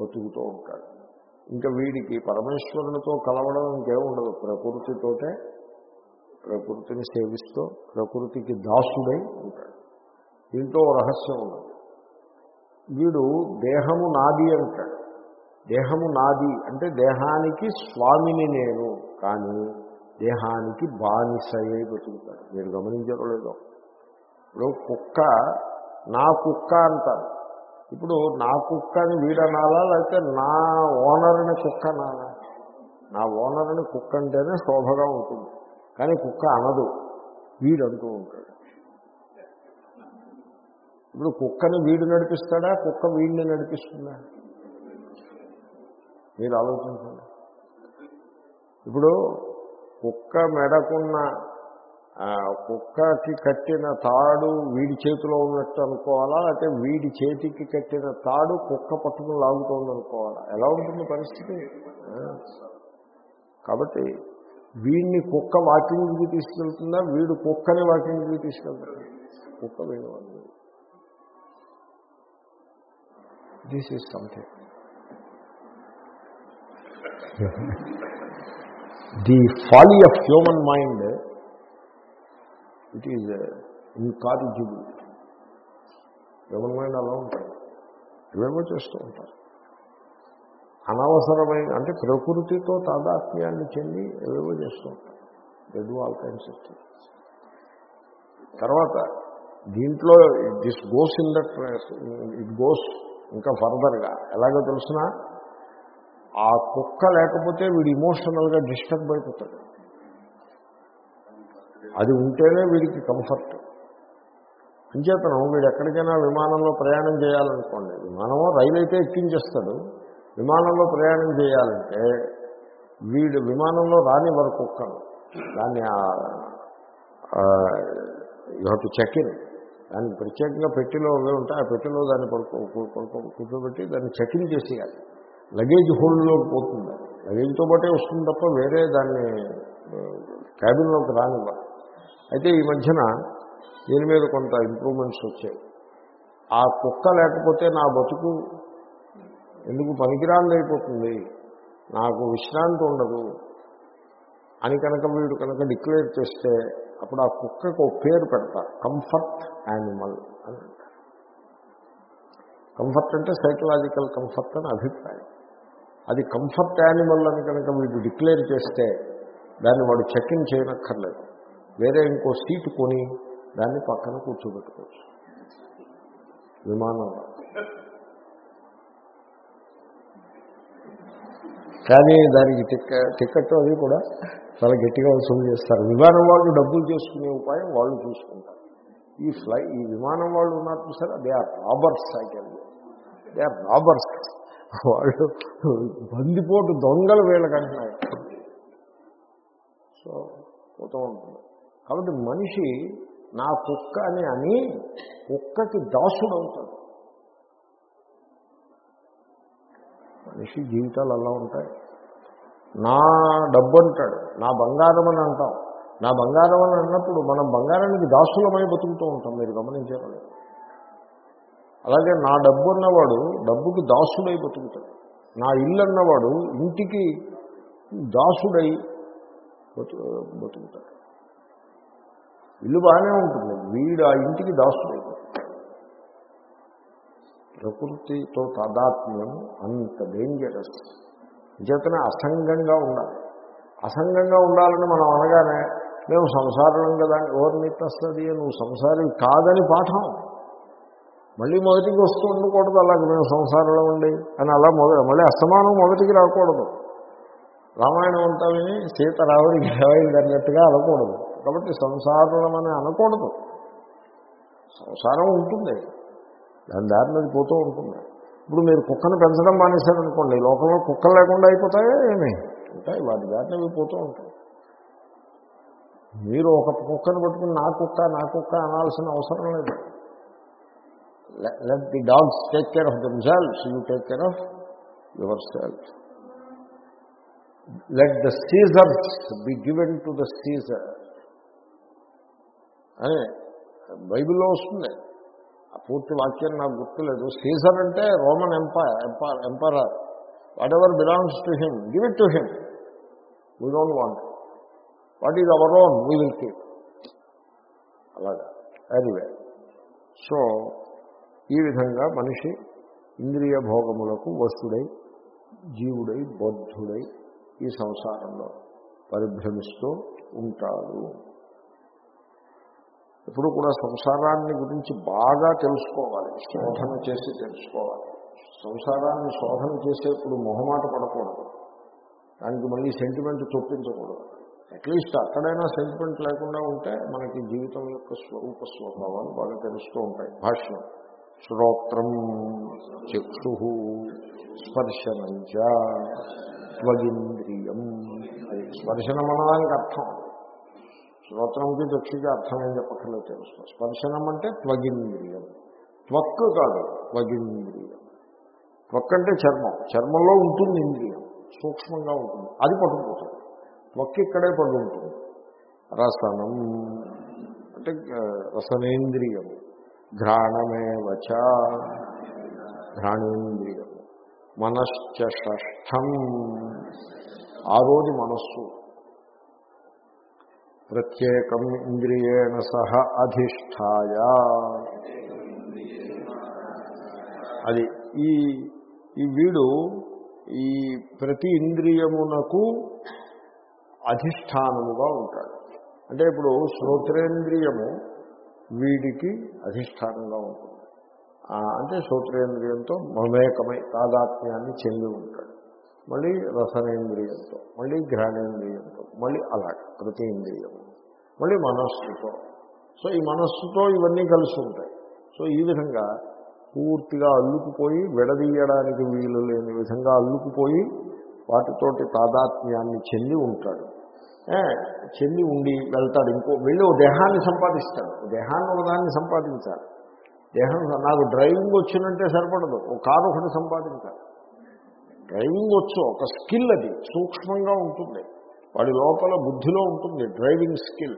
బతుకుతూ ఉంటాడు. ఇంకా వీడికి పరమేశ్వరునితో కలవడం ఇంకేముండదు. ప్రకృతితోటే ప్రకృతిని సేవిస్తూ ప్రకృతికి దాసుడై ఉంటాడు. దీంట్లో రహస్యం ఉన్నది. వీడు దేహము నాది అంటాడు. దేహము నాది అంటే దేహానికి స్వామిని నేను కానీ దేహానికి బానిసయే బతుకుతాడు. మీరు గమనించడం లేదో. ఇప్పుడు కుక్క నా కుక్క అంటారు. ఇప్పుడు నా కుక్క అని వీడనాలా లేకపోతే నా ఓనర్ని కుక్క అనాలా నా ఓనర్ని కుక్క అంటేనే శోభగా ఉంటుంది. కానీ కుక్క అనదు. వీడంటూ ఉంటాడు. ఇప్పుడు కుక్కని వీడు నడిపిస్తాడా? కుక్క వీడిని నడిపిస్తుందా? మీరు ఆలోచించండి. ఇప్పుడు కుక్క మెడకున్న కుక్కకి కట్టిన తాడు వీడి చేతిలో ఉన్నట్టు అనుకోవాలా? లేకపోతే వీడి చేతికి కట్టిన తాడు కుక్క పట్టుకుని లాగుతోంది అనుకోవాలా ఎలా ఉంటుంది పరిస్థితి? కాబట్టి వీడిని కుక్క వాకింగ్కి తీసుకెళ్తుందా? వీడు కుక్కని వాకింగ్కి తీసుకెళ్తుందా? కుక్క వీడి వాళ్ళు this is something the folly of human mind it is incorrigible ఎవరిమైనా అలా ఉంటాయి. ఇవేమో చేస్తూ ఉంటారు. అనవసరమైన అంటే ప్రకృతితో తాదాత్మ్యాన్ని చెంది ఏవేవో చేస్తూ ఉంటారు. రెడ్ ఆల్ కైండ్స్ ఆఫ్ తర్వాత దీంట్లో this goes in that it goes ఇంకా ఫర్దర్గా ఎలాగో తెలిసినా? ఆ కుక్క లేకపోతే వీడు ఇమోషనల్గా డిస్టర్బ్ అయిపోతాడు. అది ఉంటేనే వీడికి కంఫర్ట్ అంచేతనం వీడు ఎక్కడికైనా విమానంలో ప్రయాణం చేయాలనుకోండి విమానమో రైలు అయితే ఎక్కించేస్తాడు. విమానంలో ప్రయాణం చేయాలంటే వీడు విమానంలో రాని వరకు కుక్కను దాన్ని you have to check in దాన్ని ప్రత్యేకంగా పెట్టిలో ఉంటే ఉంటాయి ఆ పెట్టిలో దాన్ని పడుకో కూర్చోబెట్టి దాన్ని చెక్ ఇన్ చేసేయాలి. లగేజ్ హోల్డ్లో పోతుంది. లగేజ్తో పాటే వస్తుంది తప్ప వేరే దాన్ని క్యాబిన్లోకి రానివ్వాలి. అయితే ఈ మధ్యన దీని మీద కొంత ఇంప్రూవ్మెంట్స్ వచ్చాయి. ఆ కుక్క లేకపోతే నా బతుకు ఎందుకు పనికిరాళ్ళైపోతుంది నాకు విశ్రాంతి ఉండదు అని కనుక వీడు కనుక డిక్లేర్ చేస్తే అప్పుడు ఆ కుక్కకు ఒక పేరు పెడతారు కంఫర్ట్ యానిమల్ అని అంటారు. కంఫర్ట్ అంటే సైకలాజికల్ కంఫర్ట్ అని అభిప్రాయం. అది కంఫర్ట్ యానిమల్ అని కనుక వీడు డిక్లేర్ చేస్తే దాన్ని వాడు చెక్ ఇన్ చేయనక్కర్లేదు. వేరే ఇంకో సీటు కొని దాన్ని పక్కన కూర్చోబెట్టుకోవచ్చు. విమానంలో. కానీ దానికి టిక్క టికెట్ అది కూడా చాలా గట్టిగా వసూలు చేస్తారు. విమానం వాళ్ళు డబ్బులు చేసుకునే ఉపాయం వాళ్ళు చూసుకుంటారు. ఈ ఫ్లై ఈ విమానం వాళ్ళు ఉన్నారు సరే they are robbers cycle they are robbers వాళ్ళు బందిపోటు దొంగలు వీళ్ళకంటున్నాయి. సో పోతూ ఉంటుంది. కాబట్టి మనిషి నా కుక్క అని అని కుక్కకి దాసుడు అవుతాడు మనిషి జీవితాలు అలా ఉంటాయి. నా డబ్బు అంటాడు నా బంగారం అని అంటాం. నా బంగారం అని అన్నప్పుడు మనం బంగారానికి దాసులమై బతుకుతూ ఉంటాం మీరు గమనించారు అలాగే నా డబ్బు అన్నవాడు డబ్బుకి దాసుడై బతుకుతాడు. నా ఇల్లు అన్నవాడు ఇంటికి దాసుడై బతు బతుకుతాడు. ఇల్లు బాగానే ఉంటుంది. వీడు ఆ ఇంటికి దాసుడైపోతాడు ప్రకృతితో తాదాత్మ్యం అంత డేంజరస్ చేతనే అసంగంగా ఉండాలి. అసంగంగా ఉండాలని మనం అనగానే మేము సంసారం కదా ఎవరిని వస్తుంది నువ్వు సంసారి కాదని పాఠం. మళ్ళీ మొదటికి వస్తూ ఉండకూడదు అలాగే మేము సంసారంలో ఉండి అని అలా మొదలు మళ్ళీ అసమానం మొదటికి రాకూడదు. రామాయణం అంతా విని సీత రావుడికి ఏమైంది అన్నట్టుగా అనకూడదు. కాబట్టి సంసారం అని అనకూడదు. సంసారం ఉంటుంది. దాని దారిని అది పోతూ ఉంటుంది. ఇప్పుడు మీరు కుక్కను పెంచడం మానేశారనుకోండి లోకంలో కుక్కలు లేకుండా అయిపోతాయా ఏమి? ఉంటాయి వాటి దారిని అవి పోతూ ఉంటాయి. మీరు ఒక కుక్కను పట్టుకుని నా కుక్క నా కుక్క అనాల్సిన అవసరం లేదు. Let the dogs take care of them self you take care of yourself let the Caesars be given to the Caesar. బైబిల్లో వస్తుంది. ఆ పూర్తి వాక్యం నాకు గుర్తులేదు. సీజర్ అంటే Roman empire empire emperor. Whatever belongs to him give it to him we don't want what is our own we will keep అలాగా. ఎనీవే సో ఈ విధంగా మనిషి ఇంద్రియ భోగములకు వస్తుడై జీవుడై బుద్ధుడై ఈ సంసారంలో పరిభ్రమిస్తూ ఉంటాడు. ఎప్పుడు కూడా సంసారాన్ని గురించి బాగా తెలుసుకోవాలి. శోధన చేసి తెలుసుకోవాలి. సంసారాన్ని శోధన చేసేప్పుడు మొహమాట పడకూడదు. దానికి మళ్ళీ సెంటిమెంట్ చొప్పించకూడదు అట్లీస్ట్ అక్కడైనా సెంటిమెంట్ లేకుండా ఉంటే మనకి జీవితం యొక్క స్వరూప స్వభావాలు బాగా తెలుస్తూ ఉంటాయి. భాష్యం. శ్రోత్రం చక్షు స్పర్శనంచ త్వగింద్రియం. అది స్పర్శనం అనడానికి అర్థం. శ్రోత్రంకి చక్షుకి అర్థమైన ఏం చెప్పక్కర్లేదు తెలుసు స్పర్శనం అంటే త్వగింద్రియం. త్వక్ కాదు త్వగింద్రియం. త్వక్ అంటే చర్మం. చర్మంలో ఉంటుంది ఇంద్రియం. సూక్ష్మంగా ఉంటుంది. అది పట్టుకుపోతుంది త్వక్ ఇక్కడే పడి ఉంటుంది రసనం. అంటే రసనేంద్రియం. ఘ్రాణమేవచ ఘ్రాణేంద్రియం. మనశ్చ షష్ఠం రోజు మనస్సు. ప్రత్యేకం ఇంద్రియేణ సహ అధిష్టాయ. అది ఈ ఈ వీడు ఈ ప్రతి ఇంద్రియమునకు అధిష్టానముగా ఉంటాడు. అంటే ఇప్పుడు శ్రోత్రేంద్రియము వీడికి అధిష్టానంగా ఉంటుంది. అంటే శ్రోత్రేంద్రియంతో మమేకమై తాదాత్మ్యాన్ని చెంది ఉంటాడు. మళ్ళీ రసనేంద్రియంతో మళ్ళీ ఘ్రాణేంద్రియంతో మళ్ళీ అలాగే ప్రతి ఇంద్రియము మళ్ళీ మనస్సుతో. సో ఈ మనస్సుతో ఇవన్నీ కలిసి ఉంటాయి. సో ఈ విధంగా పూర్తిగా అల్లుకుపోయి విడదీయడానికి వీలు లేని విధంగా అల్లుకుపోయి వాటితోటి తాదాత్మ్యాన్ని చెంది ఉంటాడు. చెంది ఉండి వెళ్తాడు. ఇంకో వెళ్ళి ఓ దేహాన్ని సంపాదిస్తాడు దేహాన్ని ఒకదాన్ని సంపాదించాలి. దేహం నాకు డ్రైవింగ్ వచ్చినంటే సరిపడదు. ఓ కారు ఒకటి సంపాదించాలి. డ్రైవింగ్ వచ్చు ఒక స్కిల్ అది సూక్ష్మంగా ఉంటుంది. వాడి లోపల బుద్ధిలో ఉంటుంది డ్రైవింగ్ స్కిల్.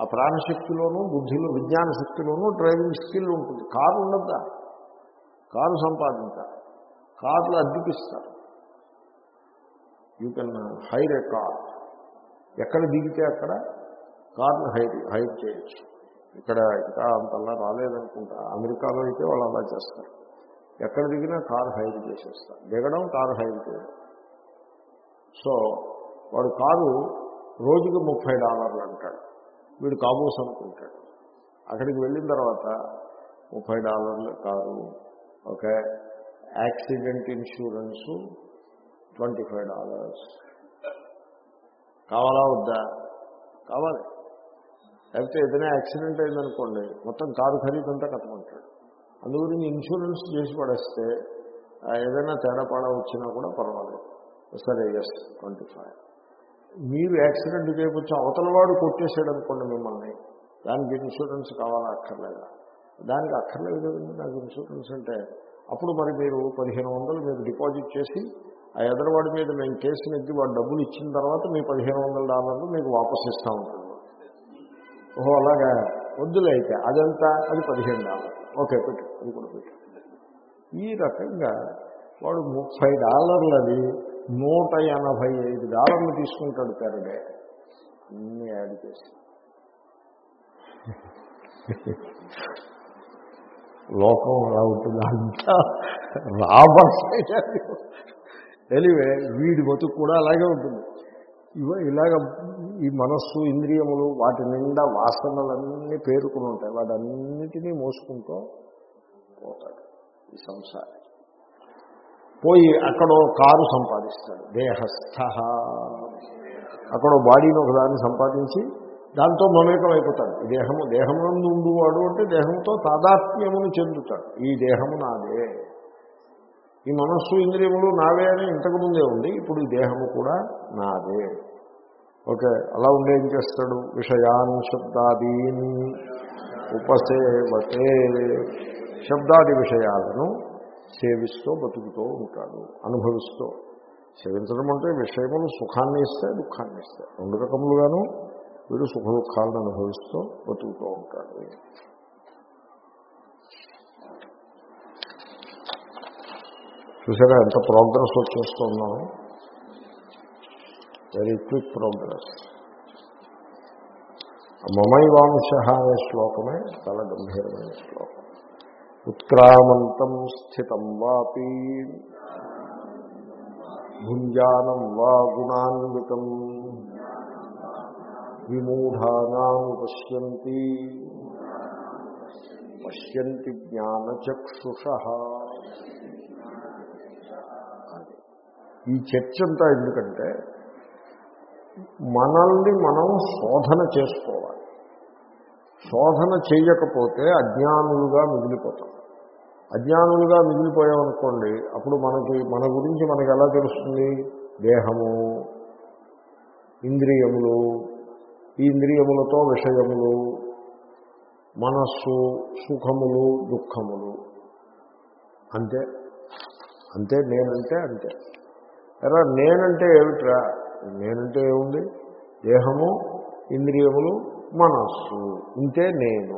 ఆ ప్రాణశక్తిలోనూ బుద్ధిలో విజ్ఞాన శక్తిలోనూ డ్రైవింగ్ స్కిల్ ఉంటుంది. కారు ఉండద్దా. కారు సంపాదించాలి కార్లు అద్దెకిస్తారు you can hire a car ఎక్కడ దిగితే అక్కడ కార్ను హైర్ హైర్ చేయొచ్చు. ఇక్కడ ఇంకా అంతలా రాలేదనుకుంటా. అమెరికాలో అయితే వాళ్ళు అలా చేస్తారు. ఎక్కడ దిగినా కారు హైర్ చేసేస్తారు దిగడం కారు హైర్ చేయడం. సో వాడు కారు రోజుకి ముప్పై డాలర్లు అంటాడు. వీడు కాబోస్ అనుకుంటాడు. అక్కడికి వెళ్ళిన తర్వాత ముప్పై డాలర్లు car okay accident insurance twenty five dollars. కావాలా వద్దా? కావాలి. లేకపోతే ఏదైనా యాక్సిడెంట్ అయిందనుకోండి మొత్తం కారు ఖరీదంతా కట్టమంటాడు అందుగురించి ఇన్సూరెన్స్ చేసి పడేస్తే ఏదైనా తేడాపాడా వచ్చినా కూడా పర్వాలేదు. సరే ఎస్ ట్వంటీ ఫైవ్. మీరు యాక్సిడెంట్ చేయవచ్చు అవతల వాడు కొట్టేశాడు అనుకోండి మిమ్మల్ని దానికి ఇన్సూరెన్స్ కావాలా అక్కర్లేదా? దానికి అక్కర్లేదు కదండి నాకు ఇన్సూరెన్స్ అంటే. అప్పుడు మరి మీరు పదిహేను వందలు మీరు డిపాజిట్ చేసి ఆ ఎదరవాడి మీద మేము కేసు నెగ్గి వాడు డబ్బులు ఇచ్చిన తర్వాత మీ పదిహేను వందల డాలర్లు మీకు వాపస్ ఇస్తూ ఉంటుంది ఓహో అలాగా? వద్దులే అయితే. అదంతా అది పదిహేను డాలర్ ఓకే పెట్టు అది కూడా పెట్టు. ఈ రకంగా వాడు ముప్పై డాలర్లది నూట ఎనభై ఐదు డాలర్లు తీసుకుంటాడు పెరడే అన్నీ యాడ్ చేసి. లోకం అలా ఉంటుంది అంతా రాబర్స్ ఎనివే వీడి బతుకు కూడా అలాగే ఉంటుంది. ఇవ ఇలాగ ఈ మనస్సు ఇంద్రియములు వాటి నిండా వాసనలన్నీ పేరుకుని ఉంటాయి. వాటన్నిటినీ మోసుకుంటూ పోతాడు ఈ సంసారి. పోయి అక్కడో కారు సంపాదిస్తాడు దేహస్థ. అక్కడో బాడీని ఒకదాన్ని సంపాదించి దాంతో మమేకం అయిపోతాడు ఈ దేహము దేహమునందు ఉండువాడు అంటే దేహంతో తాదాత్మ్యమును చెందుతాడు. ఈ దేహము నాదే. ఈ మనస్సు ఇంద్రియములు నావే అని ఇంతకుముందే ఉంది. ఇప్పుడు ఈ దేహము కూడా నాదే. ఓకే అలా ఉండే ఏం చేస్తాడు? విషయాన్ శబ్దాదీన్ ఉపసేవతే. శబ్దాది విషయాలను సేవిస్తూ బతుకుతూ ఉంటాడు అనుభవిస్తూ. సేవించడం అంటే విషయములు సుఖాన్ని ఇస్తే దుఃఖాన్ని ఇస్తాయి రెండు రకములుగాను వీడు సుఖ దుఃఖాలను అనుభవిస్తూ బతుకుతూ ఉంటాడు. చూసారా ఎంత ప్రోగ్రెస్ వచ్చేస్తున్నాము వెరీ క్విక్ ప్రోగ్రెస్. మమైవాంశ అనే శ్లోకమే చాలా గంభీరమైన శ్లోకం. ఉత్క్రామంతం స్థితం వాపి భుంజానం వా గుణాన్వితం విమూఢానాం పశ్యంతి పశ్యంతి జ్ఞానచక్షుష. ఈ చర్చ అంతా ఎందుకంటే మనల్ని మనం శోధన చేసుకోవాలి. శోధన చేయకపోతే అజ్ఞానులుగా మిగిలిపోతాం. అజ్ఞానులుగా మిగిలిపోయామనుకోండి అప్పుడు మనకి మన గురించి మనకి ఎలా తెలుస్తుంది? దేహము ఇంద్రియములు ఈ ఇంద్రియములతో విషయములు మనస్సు సుఖములు దుఃఖములు. అంతే. అంతే నేనంటే అంతే. ఎలా నేనంటే ఏమిట్రా? నేనంటే ఏముంది? దేహము ఇంద్రియములు మనస్సు. ఇంతే నేను.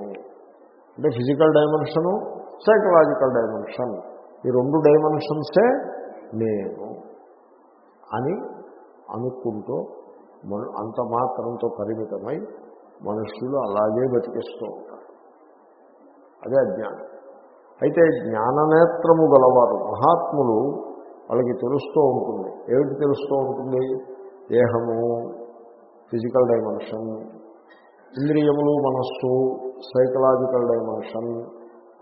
అంటే ఫిజికల్ డైమెన్షను సైకలాజికల్ డైమెన్షన్. ఈ రెండు డైమెన్షన్సే నేను అని అనుకుంటూ మన అంత మాత్రంతో పరిమితమై మనుషులు అలాగే బతికిస్తూ ఉంటారు. అదే అజ్ఞానం. అయితే జ్ఞాననేత్రము గలవారు మహాత్ములు వాళ్ళకి తెలుస్తూ ఉంటుంది. ఏమిటి తెలుస్తూ ఉంటుంది? దేహము ఫిజికల్ డైమెన్షన్ ఇంద్రియములు మనస్సు సైకలాజికల్ డైమెన్షన్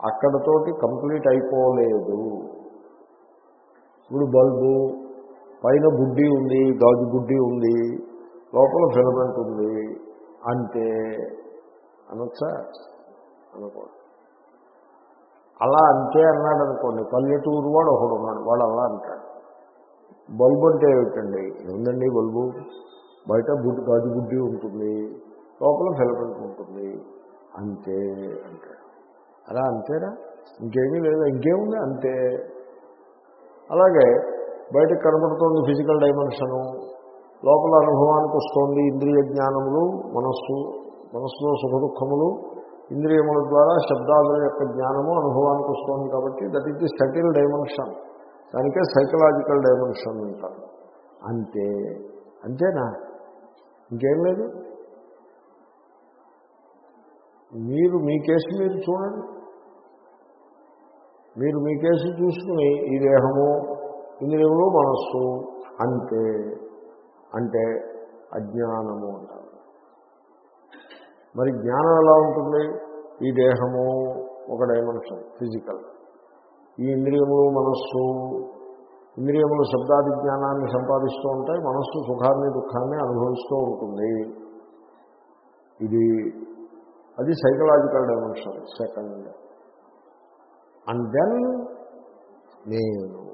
అక్కడతోటి కంప్లీట్ అయిపోలేదు. ఇప్పుడు బల్బు పైన బుడ్డి ఉంది గాజు బుడ్డి ఉంది లోపల ఫిలమెంట్ ఉంది అంతే అనొచ్చా? అనుకోండి. అలా అంతే అన్నాడు అనుకోండి పల్లెటూరు వాడు ఒకడు ఉన్నాడు వాడు అలా అంటాడు. బల్బు అంటే ఏమిటండి? ఏముందండి బల్బు? బయట బుడ్డి గాజు బుడ్డి ఉంటుంది. లోపల ఫిలమెంట్ ఉంటుంది. అంతే అంటాడు. అలా అంతేరా ఇంకేమీ లేదా? ఇంకేముంది? అంతే. అలాగే బయటకు కనబడుతోంది ఫిజికల్ డైమెన్షను. లోపల అనుభవానికి వస్తోంది ఇంద్రియ జ్ఞానములు మనస్సు మనస్సులో సుఖ దుఃఖములు. ఇంద్రియముల ద్వారా శబ్దాల యొక్క జ్ఞానము అనుభవానికి వస్తుంది కాబట్టి that is the subtle dimension దానికే సైకలాజికల్ డైమెన్షన్ అంటారు. అంతే అంతేనా? ఇంకేం లేదు? మీరు మీ కేసు మీరు చూడండి. మీరు మీ కేసు చూసుకుని ఈ దేహము ఇంద్రియములు మనస్సు అంతే అంటే అజ్ఞానము అంటారు. మరి జ్ఞానం ఎలా ఉంటుంది? ఈ దేహము ఒక డైమెన్షన్ ఫిజికల్ ఈ ఇంద్రియములు మనస్సు ఇంద్రియములు శబ్దాది జ్ఞానాన్ని సంపాదిస్తూ ఉంటాయి మనస్సు సుఖాన్ని దుఃఖాన్ని అనుభవిస్తూ ఉంటుంది. ఇది అది psychological dimension second and then నేను.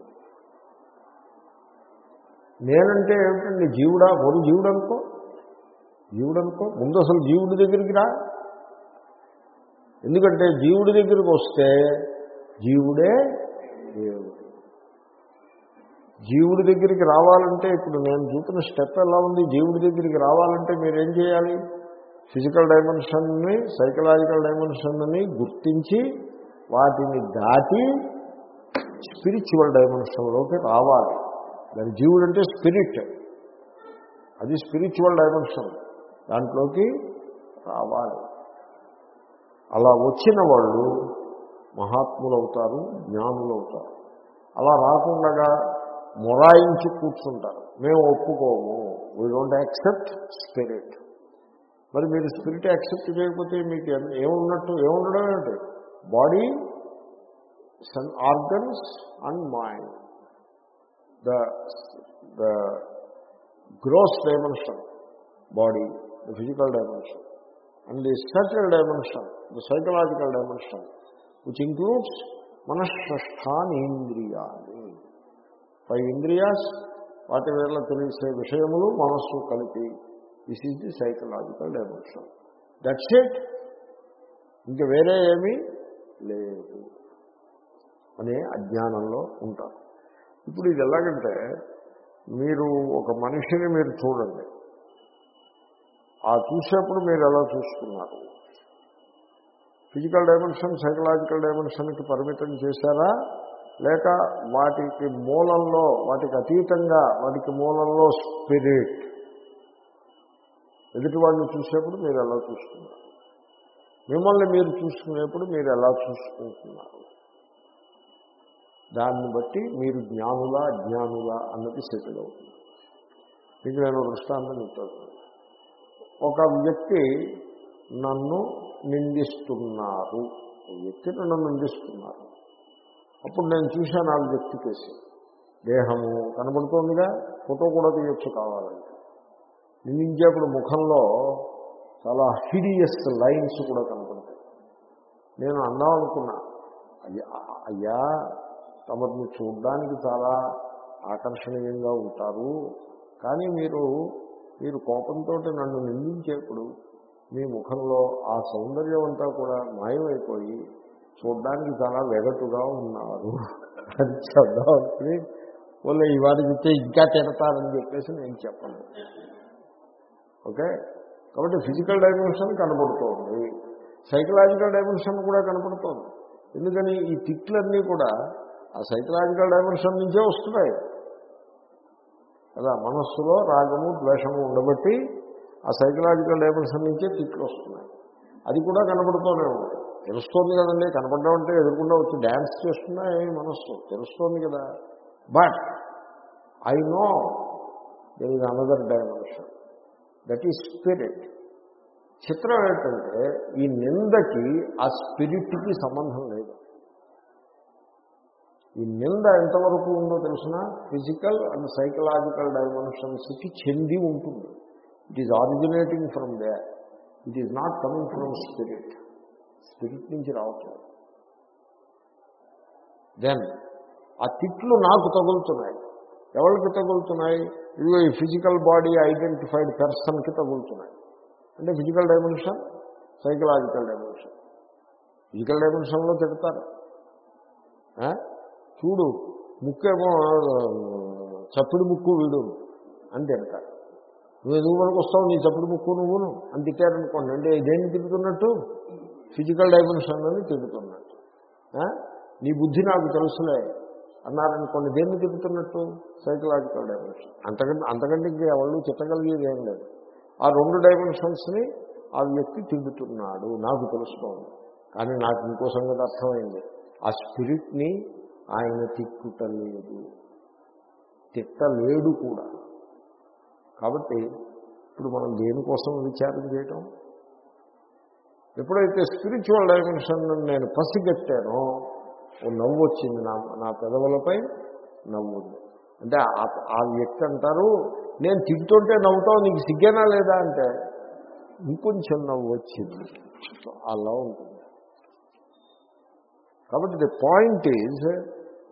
నేనంటే ఏమిటండి జీవుడా? మొదలు జీవుడు అనుకో జీవుడు అనుకో ముందు అసలు జీవుడి దగ్గరికి రా. ఎందుకంటే జీవుడి దగ్గరికి వస్తే జీవుడే దేవుడు. జీవుడి దగ్గరికి రావాలంటే ఇప్పుడు నేను చూపిన స్టెప్ ఎలా ఉంది? జీవుడి దగ్గరికి రావాలంటే మీరేం చేయాలి? ఫిజికల్ డైమెన్షన్ని సైకలాజికల్ డైమెన్షన్ని గుర్తించి వాటిని దాటి స్పిరిచువల్ డైమెన్షన్లోకి రావాలి. దాని జీవుడు అంటే స్పిరిట్. అది స్పిరిచువల్ డైమెన్షన్. దాంట్లోకి రావాలి. అలా వచ్చిన వాళ్ళు మహాత్ములు అవుతారు జ్ఞానులు అవుతారు అలా రాకుండా మొరాయించి కూర్చుంటారు. మేము ఒప్పుకోము వీ డోంట్ యాక్సెప్ట్ స్పిరిట్ మరి మీరు స్పిరిట్ యాక్సెప్ట్ చేయకపోతే మీకు ఏమున్నట్టు ఏముండడం ఏంటి? Body sense organs and mind the the gross dimension body the physical dimension and the subtle dimension the psychological dimension which includes మనఃష్టానేంద్రియాలు five ఇంద్రియాస్ వాటి వేళ తెలిసే విషయములు మనస్సు కలిపి. This is the psychological dimension that's it ఇంక వేరే ఏమీ లేదు. అనే అజ్ఞానంలో ఉంటారు. ఇప్పుడు ఇది ఎలాగంటే మీరు ఒక మనిషిని మీరు చూడండి. ఆ చూసేప్పుడు మీరు ఎలా చూసుకున్నారు? ఫిజికల్ డైమెన్షన్ సైకలాజికల్ డైమెన్షన్కి పరిమితం చేశారా? లేక వాటికి మూలంలో వాటికి అతీతంగా వాటికి మూలంలో స్పిరిట్. ఎదుటి వాళ్ళని చూసేప్పుడు మీరు ఎలా చూస్తున్నారు మిమ్మల్ని మీరు చూసుకునేప్పుడు మీరు ఎలా చూసుకుంటున్నారు? దాన్ని బట్టి మీరు జ్ఞానులా అజ్ఞానులా అన్నది సెటిల్ అవుతుంది. మీకు నేను దృష్టాంతం చెప్తాను. ఒక వ్యక్తి నన్ను నిందిస్తున్నారు. వ్యక్తి నన్ను నిందిస్తున్నారు. అప్పుడు నేను చూశాను ఆ వ్యక్తి కేసు. దేహము కనబడుతోందిగా ఫోటో కూడా తీయొచ్చు కావాలంటే. నిందించేప్పుడు ముఖంలో చాలా హిడియస్ లైన్స్ కూడా కనపడతాయి. నేను అందాం అనుకున్నా అయ్యా అయ్యా తమరిని చూడడానికి చాలా ఆకర్షణీయంగా ఉంటారు. కానీ మీరు మీరు కోపంతో నన్ను నిందించేప్పుడు మీ ముఖంలో ఆ సౌందర్యం అంతా కూడా మాయమైపోయి చూడ్డానికి చాలా వెగటుగా ఉన్నారు. అది చదవాలి వాళ్ళు ఇవాళ చెప్తే ఇంకా తిడతారని చెప్పేసి నేను చెప్పను. ఓకే? కాబట్టి ఫిజికల్ డైమెన్షన్ కనబడుతోంది సైకలాజికల్ డైమెన్షన్ కూడా కనపడుతోంది. ఎందుకని? ఈ తిట్లన్నీ కూడా ఆ సైకలాజికల్ డైమెన్షన్ నుంచే వస్తున్నాయి. కదా? మనస్సులో రాగము ద్వేషము ఉండబట్టి ఆ సైకలాజికల్ డైమెన్షన్ నుంచే తిట్లు వస్తున్నాయి. అది కూడా కనబడుతూనే ఉంది. తెలుస్తోంది కదండి కనపడడం అంటే ఎదుర్కొండా వచ్చి డ్యాన్స్ చేస్తున్నా మనస్సు. తెలుస్తోంది కదా. But I know there is another dimension that is spirit చిత్రం ఏంటంటే ఈ నిందకి ఆ స్పిరిట్కి సంబంధం లేదు. ఈ నింద ఎంతవరకు ఉందో తెలిసిన? ఫిజికల్ అండ్ సైకలాజికల్ డైమెన్షన్స్కి చెంది ఉంటుంది. It is originating from there it is not coming from spirit spirit నుంచి రావట్లేదు. దెన్ ఆ తిట్లు నాకు తగులుతున్నాయి. ఎవరికి తగులుతున్నాయి? ఇదిగో ఈ ఫిజికల్ బాడీ ఐడెంటిఫైడ్ పర్సన్కి తగులుతున్నాయి. అంటే physical dimension psychological dimension physical డైమెన్షన్లో తిడతారు. ఆ? చూడు ముక్కేమో చప్పుడు ముక్కు వీడు అని తిడతారు. నువ్వు ఎందుకు మనకు వస్తావు? నీ చప్పుడు ముక్కు నువ్వును అని తిట్టారనుకోండి. అంటే ఇదేంటి తిరుగుతున్నట్టు ఫిజికల్ డైమెన్షన్ అని తిరుగుతున్నట్టు నీ బుద్ధి నాకు తెలుసులే. అన్నారనుకోండి దేన్ని తిరుగుతున్నట్టు సైకలాజికల్ డైమెన్షన్ అంతకంటే అంతకంటే ఇంకా ఎవరు చిట్టగలిగేది ఏం లేదు. ఆ రెండు డైమెన్షన్స్ని ఆ వ్యక్తి తిరుగుతున్నాడు నాకు తెలుసుకోండి కానీ నాకు ఇంకో సంగతి అర్థమైంది. ఆ స్పిరిట్ని ఆయన తిట్టుటలేదు. తిట్టలేడు కూడా. కాబట్టి ఇప్పుడు మనం దేనికోసం విచారం చేయటం? ఎప్పుడైతే స్పిరిచువల్ డైమెన్షన్ నేను పసిగట్టానో ఓ నవ్వు వచ్చింది నా నా పెదవులపై నవ్వు అంటే ఆ- వ్యక్తి అంటారు నేను తింటుంటే నవ్వుతావు నీకు సిగ్గేనా లేదా? అంటే ఇంకొంచెం నవ్వు వచ్చింది. అలా ఉంటుంది. కాబట్టి ది పాయింట్ ఈజ్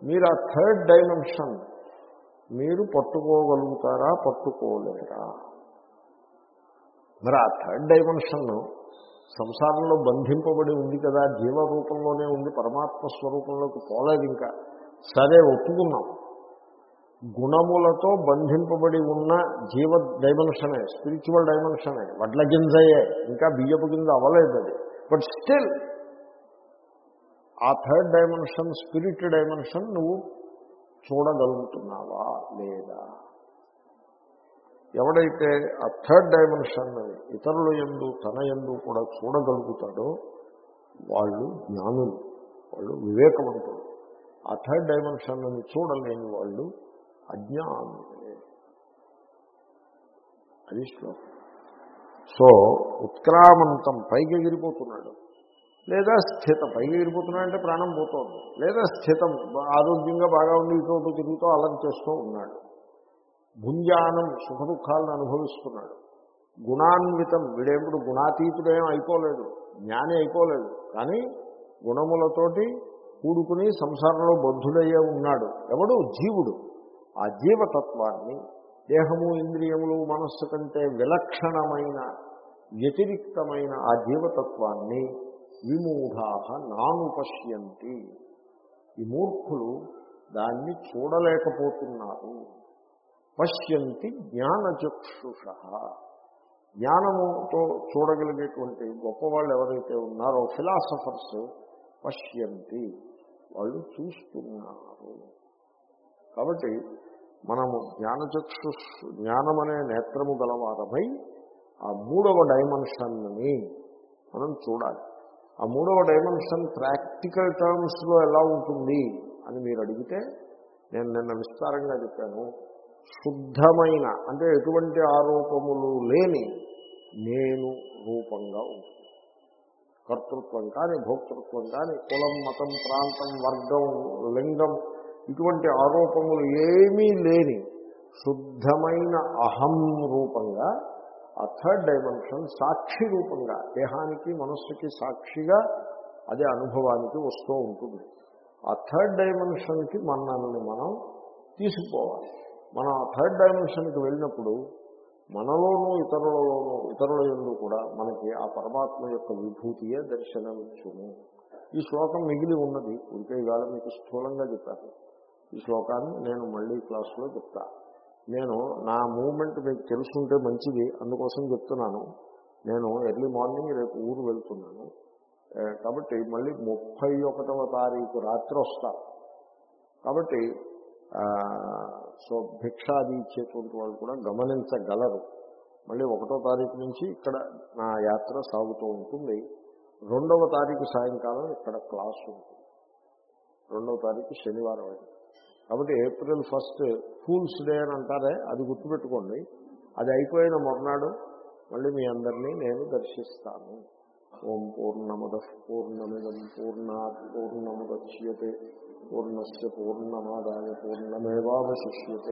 మీరు ఆ థర్డ్ డైమెన్షన్ మీరు పట్టుకోగలుగుతారా పట్టుకోలేరా? మరి ఆ థర్డ్ డైమెన్షన్ సంసారంలో బంధింపబడి ఉంది కదా జీవ రూపంలోనే ఉంది పరమాత్మ స్వరూపంలోకి పోలేదు ఇంకా. సరే ఒప్పుకున్నాం. గుణములతో బంధింపబడి ఉన్న జీవ డైమెన్షనే స్పిరిచువల్ డైమెన్షనే వడ్ల గింజయే ఇంకా బియ్యపు గింజ అవ్వలేదు అది. బట్ స్టిల్ ఆ థర్డ్ డైమెన్షన్ స్పిరిట్ డైమెన్షన్ నువ్వు చూడగలుగుతున్నావా లేదా? ఎవడైతే ఆ థర్డ్ డైమెన్షన్ ఇతరుల ఎందు తన ఎందు కూడా చూడగలుగుతాడో వాళ్ళు జ్ఞానులు వాళ్ళు వివేకవంతులు. ఆ థర్డ్ డైమెన్షన్ చూడలేని వాళ్ళు అజ్ఞానులే. అది శ్లోకం. సో ఉత్క్రామంతం పైకి ఎగిరిపోతున్నాడు లేదా స్థితం. పైకి ఎగిరిపోతున్నాడు అంటే ప్రాణం పోతుంది. లేదా స్థితం. ఆరోగ్యంగా బాగా ఉండి ఇటు తిరుగుతూ అలం చేస్తూ ఉన్నాడు. భుంజానం సుఖ దుఃఖాలను అనుభవిస్తున్నాడు. గుణాన్వితం. వీడేప్పుడు గుణాతీతుడేం అయిపోలేదు. జ్ఞాని అయిపోలేదు. కానీ గుణములతోటి కూడుకుని సంసారంలో బద్ధుడయ్యే ఉన్నాడు. ఎవడు? జీవుడు. ఆ జీవతత్వాన్ని దేహము ఇంద్రియములు మనస్సు కంటే విలక్షణమైన వ్యతిరిక్తమైన ఆ జీవతత్వాన్ని విమూఢా నానుపశ్యంతి. ఈ మూర్ఖులు దాన్ని చూడలేకపోతున్నారు. పశ్యంతి జ్ఞానచక్షుష. జ్ఞానముతో చూడగలిగేటువంటి గొప్పవాళ్ళు ఎవరైతే ఉన్నారో ఫిలాసఫర్స్ పశ్యంతి వాళ్ళు చూస్తున్నారు. కాబట్టి మనము జ్ఞానచక్షు జ్ఞానమనే నేత్రము గలవారమై ఆ మూడవ డైమెన్షన్ని మనం చూడాలి. ఆ మూడవ డైమెన్షన్ ప్రాక్టికల్ టర్మ్స్లో ఎలా ఉంటుంది అని మీరు అడిగితే నేను నిన్న విస్తారంగా చెప్పాను. శుద్ధమైన అంటే ఎటువంటి ఆరోపములు లేని నేను రూపంగా ఉంటుంది. కర్తృత్వం కానీ భోక్తృత్వం కానీ కులం మతం ప్రాంతం వర్గం లింగం ఇటువంటి ఆరోపములు ఏమీ లేని శుద్ధమైన అహం రూపంగా ఆ థర్డ్ డైమెన్షన్ సాక్షి రూపంగా దేహానికి మనస్సుకి సాక్షిగా అదే అనుభవానికి వస్తూ ఉంటుంది. ఆ థర్డ్ డైమెన్షన్కి మనల్ని మనం తీసుకోవాలి. మనం ఆ థర్డ్ డైమెన్షన్కి వెళ్ళినప్పుడు మనలోనూ ఇతరులలోనూ ఇతరుల ఎందు కూడా మనకి ఆ పరమాత్మ యొక్క విభూతియే దర్శనమిచ్చును. ఈ శ్లోకం మిగిలి ఉన్నది. ఉంటే ఇవాళ మీకు స్థూలంగా చెప్పాను. ఈ శ్లోకాన్ని నేను మళ్ళీ క్లాసులో చెప్తాను. నేను నా మూమెంట్ మీకు తెలుసుంటే మంచిది అందుకోసం చెప్తున్నాను. నేను ఎర్లీ మార్నింగ్ రేపు ఊరు వెళ్తున్నాను. కాబట్టి మళ్ళీ ముప్పై ఒకటవ తారీఖు రాత్రి వస్తాను కాబట్టి సో భిక్షాది ఇచ్చేటువంటి వాళ్ళు కూడా గమనించగలరు. మళ్ళీ ఒకటో తారీఖు నుంచి ఇక్కడ నా యాత్ర సాగుతూ ఉంటుంది. రెండవ తారీఖు సాయంకాలం ఇక్కడ క్లాస్ ఉంటుంది. రెండవ తారీఖు శనివారం అయింది కాబట్టి ఏప్రిల్ ఫస్ట్ ఫూల్స్ డే అని అంటారే అది గుర్తుపెట్టుకోండి. అది అయిపోయిన మర్నాడు మళ్ళీ మీ అందరినీ నేను దర్శిస్తాను. ఓం పూర్ణమద పూర్ణమిదం పూర్ణా పూర్ణముద్యతే పూర్ణస్ పూర్ణమాదాయ పూర్ణమేవాశిష్యతే